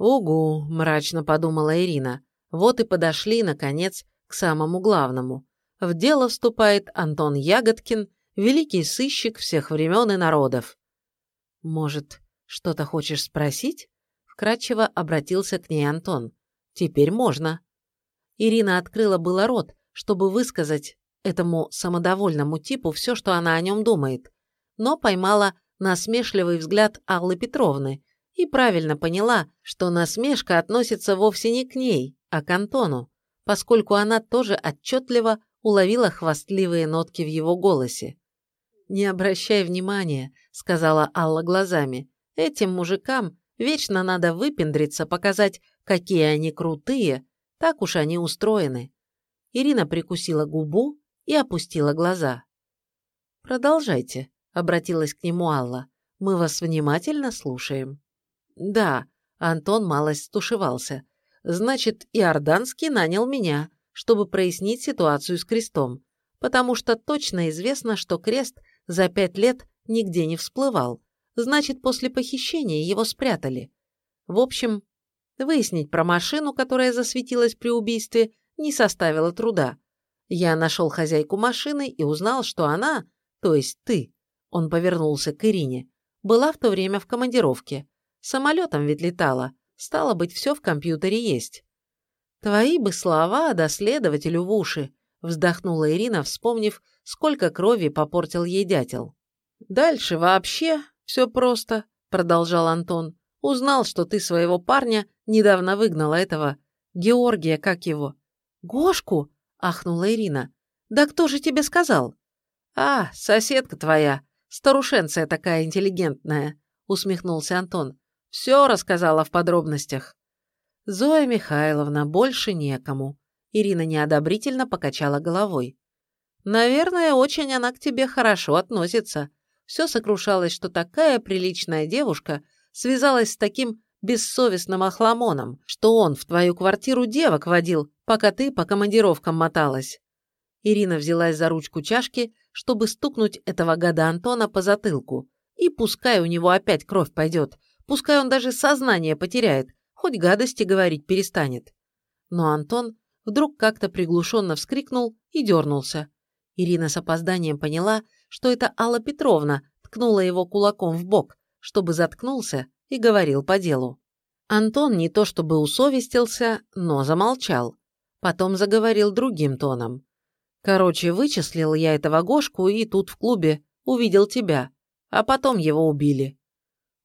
«Угу», – мрачно подумала Ирина. Вот и подошли, наконец, к самому главному. В дело вступает Антон Ягодкин, великий сыщик всех времен и народов. «Может, что-то хочешь спросить?» Вкратчиво обратился к ней Антон. «Теперь можно». Ирина открыла было рот, чтобы высказать этому самодовольному типу все, что она о нем думает, но поймала насмешливый взгляд Аллы Петровны и правильно поняла, что насмешка относится вовсе не к ней, а к Антону, поскольку она тоже отчетливо уловила хвастливые нотки в его голосе. «Не обращай внимания», — сказала Алла глазами. «Этим мужикам вечно надо выпендриться, показать, какие они крутые, так уж они устроены». Ирина прикусила губу и опустила глаза. «Продолжайте», — обратилась к нему Алла. «Мы вас внимательно слушаем». «Да», — Антон малость стушевался. «Значит, Иорданский нанял меня, чтобы прояснить ситуацию с крестом, потому что точно известно, что крест за пять лет нигде не всплывал. Значит, после похищения его спрятали. В общем, выяснить про машину, которая засветилась при убийстве, не составило труда. Я нашел хозяйку машины и узнал, что она, то есть ты, он повернулся к Ирине, была в то время в командировке. Самолетом ведь летала, стало быть, все в компьютере есть. Твои бы слова да следователю в уши, вздохнула Ирина, вспомнив, сколько крови попортил ей дятел. Дальше вообще все просто, продолжал Антон. Узнал, что ты своего парня недавно выгнала этого Георгия, как его, «Гошку?» – ахнула Ирина. «Да кто же тебе сказал?» «А, соседка твоя, старушенция такая интеллигентная», – усмехнулся Антон. «Все рассказала в подробностях». «Зоя Михайловна, больше некому», – Ирина неодобрительно покачала головой. «Наверное, очень она к тебе хорошо относится. Все сокрушалось, что такая приличная девушка связалась с таким бессовестным охламоном, что он в твою квартиру девок водил, пока ты по командировкам моталась». Ирина взялась за ручку чашки, чтобы стукнуть этого гада Антона по затылку. И пускай у него опять кровь пойдет, пускай он даже сознание потеряет, хоть гадости говорить перестанет. Но Антон вдруг как-то приглушенно вскрикнул и дернулся. Ирина с опозданием поняла, что это Алла Петровна ткнула его кулаком в бок, чтобы заткнулся и говорил по делу. Антон не то чтобы усовестился, но замолчал. Потом заговорил другим тоном. «Короче, вычислил я этого Гошку и тут в клубе увидел тебя, а потом его убили».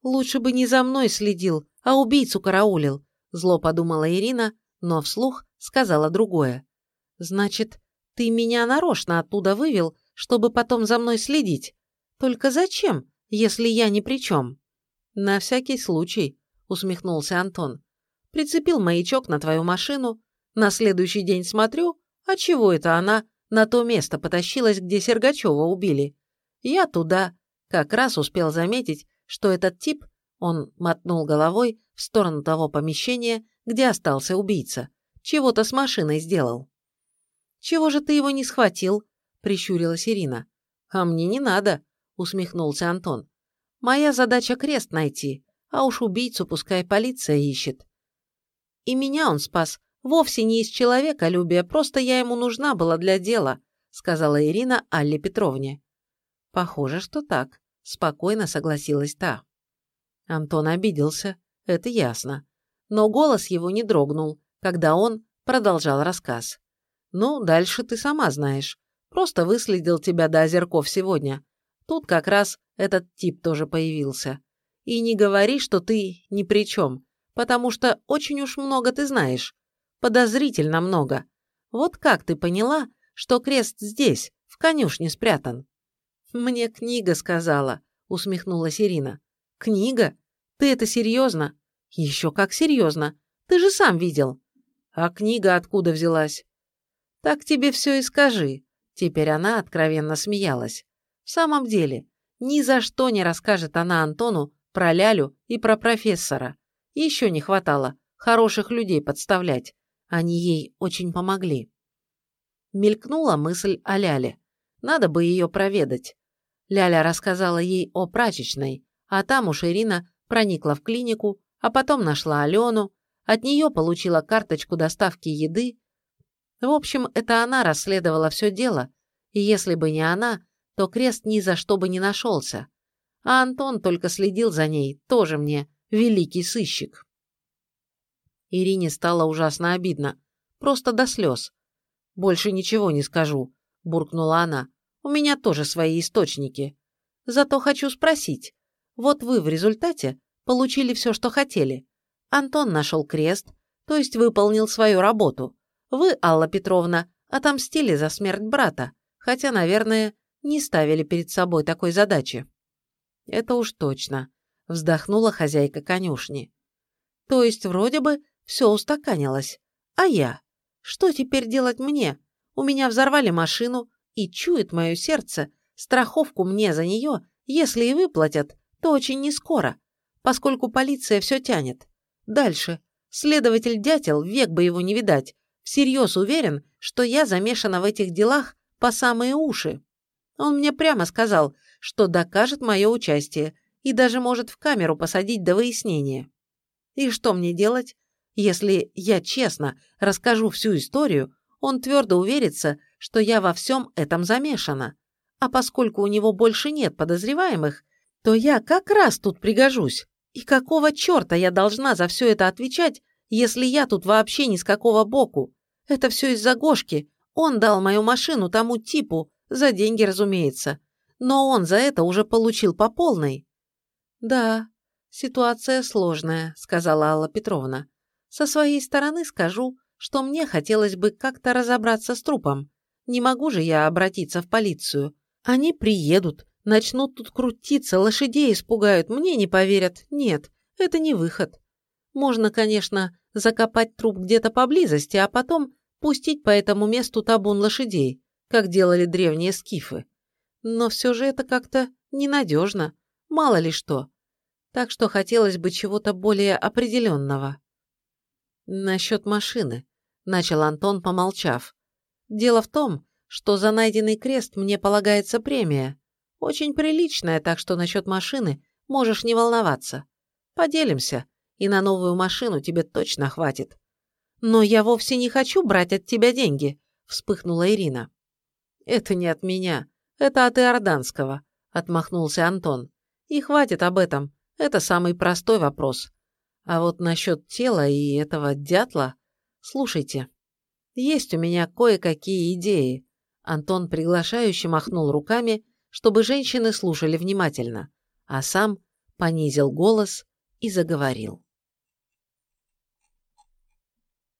«Лучше бы не за мной следил, а убийцу караулил», зло подумала Ирина, но вслух сказала другое. «Значит, ты меня нарочно оттуда вывел, чтобы потом за мной следить? Только зачем, если я ни при чем?» «На всякий случай», — усмехнулся Антон. «Прицепил маячок на твою машину. На следующий день смотрю, а чего это она на то место потащилась, где Сергачева убили? Я туда. Как раз успел заметить, что этот тип, он мотнул головой в сторону того помещения, где остался убийца, чего-то с машиной сделал. «Чего же ты его не схватил?» — прищурилась Ирина. «А мне не надо», — усмехнулся Антон. Моя задача крест найти, а уж убийцу пускай полиция ищет. И меня он спас вовсе не из человеколюбия, просто я ему нужна была для дела, сказала Ирина Алле Петровне. Похоже, что так, спокойно согласилась та. Антон обиделся, это ясно. Но голос его не дрогнул, когда он продолжал рассказ. Ну, дальше ты сама знаешь. Просто выследил тебя до озерков сегодня. Тут как раз этот тип тоже появился. И не говори, что ты ни при чем, потому что очень уж много ты знаешь. Подозрительно много. Вот как ты поняла, что крест здесь, в конюшне спрятан?» «Мне книга сказала», — усмехнулась Ирина. «Книга? Ты это серьезно?» «Еще как серьезно. Ты же сам видел». «А книга откуда взялась?» «Так тебе все и скажи». Теперь она откровенно смеялась. В самом деле, ни за что не расскажет она Антону про Лялю и про профессора. Еще не хватало хороших людей подставлять. Они ей очень помогли. Мелькнула мысль о Ляле. Надо бы ее проведать. Ляля рассказала ей о прачечной, а там уж Ирина проникла в клинику, а потом нашла Алену, от нее получила карточку доставки еды. В общем, это она расследовала все дело, и если бы не она, то крест ни за что бы не нашелся. А Антон только следил за ней, тоже мне великий сыщик. Ирине стало ужасно обидно, просто до слез. «Больше ничего не скажу», – буркнула она. «У меня тоже свои источники. Зато хочу спросить. Вот вы в результате получили все, что хотели. Антон нашел крест, то есть выполнил свою работу. Вы, Алла Петровна, отомстили за смерть брата, хотя, наверное, не ставили перед собой такой задачи. Это уж точно, вздохнула хозяйка конюшни. То есть вроде бы все устаканилось. А я? Что теперь делать мне? У меня взорвали машину, и чует мое сердце, страховку мне за нее, если и выплатят, то очень нескоро, поскольку полиция все тянет. Дальше. Следователь Дятел, век бы его не видать, всерьез уверен, что я замешана в этих делах по самые уши. Он мне прямо сказал, что докажет мое участие и даже может в камеру посадить до выяснения. И что мне делать? Если я честно расскажу всю историю, он твердо уверится, что я во всем этом замешана. А поскольку у него больше нет подозреваемых, то я как раз тут пригожусь. И какого черта я должна за все это отвечать, если я тут вообще ни с какого боку? Это все из-за Гошки. Он дал мою машину тому типу, за деньги, разумеется. Но он за это уже получил по полной. Да, ситуация сложная, сказала Алла Петровна. Со своей стороны скажу, что мне хотелось бы как-то разобраться с трупом. Не могу же я обратиться в полицию. Они приедут, Начнут тут крутиться, лошадей испугают, мне не поверят. Нет, это не выход. Можно, конечно, закопать труп где-то поблизости, а потом пустить по этому месту табун лошадей, как делали древние скифы. Но все же это как-то ненадежно, мало ли что. Так что хотелось бы чего-то более определенного. Насчет машины, начал Антон, помолчав. Дело в том, что за найденный крест мне полагается премия. Очень приличная, так что насчет машины можешь не волноваться. Поделимся, и на новую машину тебе точно хватит. Но я вовсе не хочу брать от тебя деньги, вспыхнула Ирина. Это не от меня, это от Иорданского, отмахнулся Антон. И хватит об этом, это самый простой вопрос. А вот насчет тела и этого дятла... Слушайте, есть у меня кое-какие идеи. Антон приглашающе махнул руками чтобы женщины слушали внимательно, а сам понизил голос и заговорил.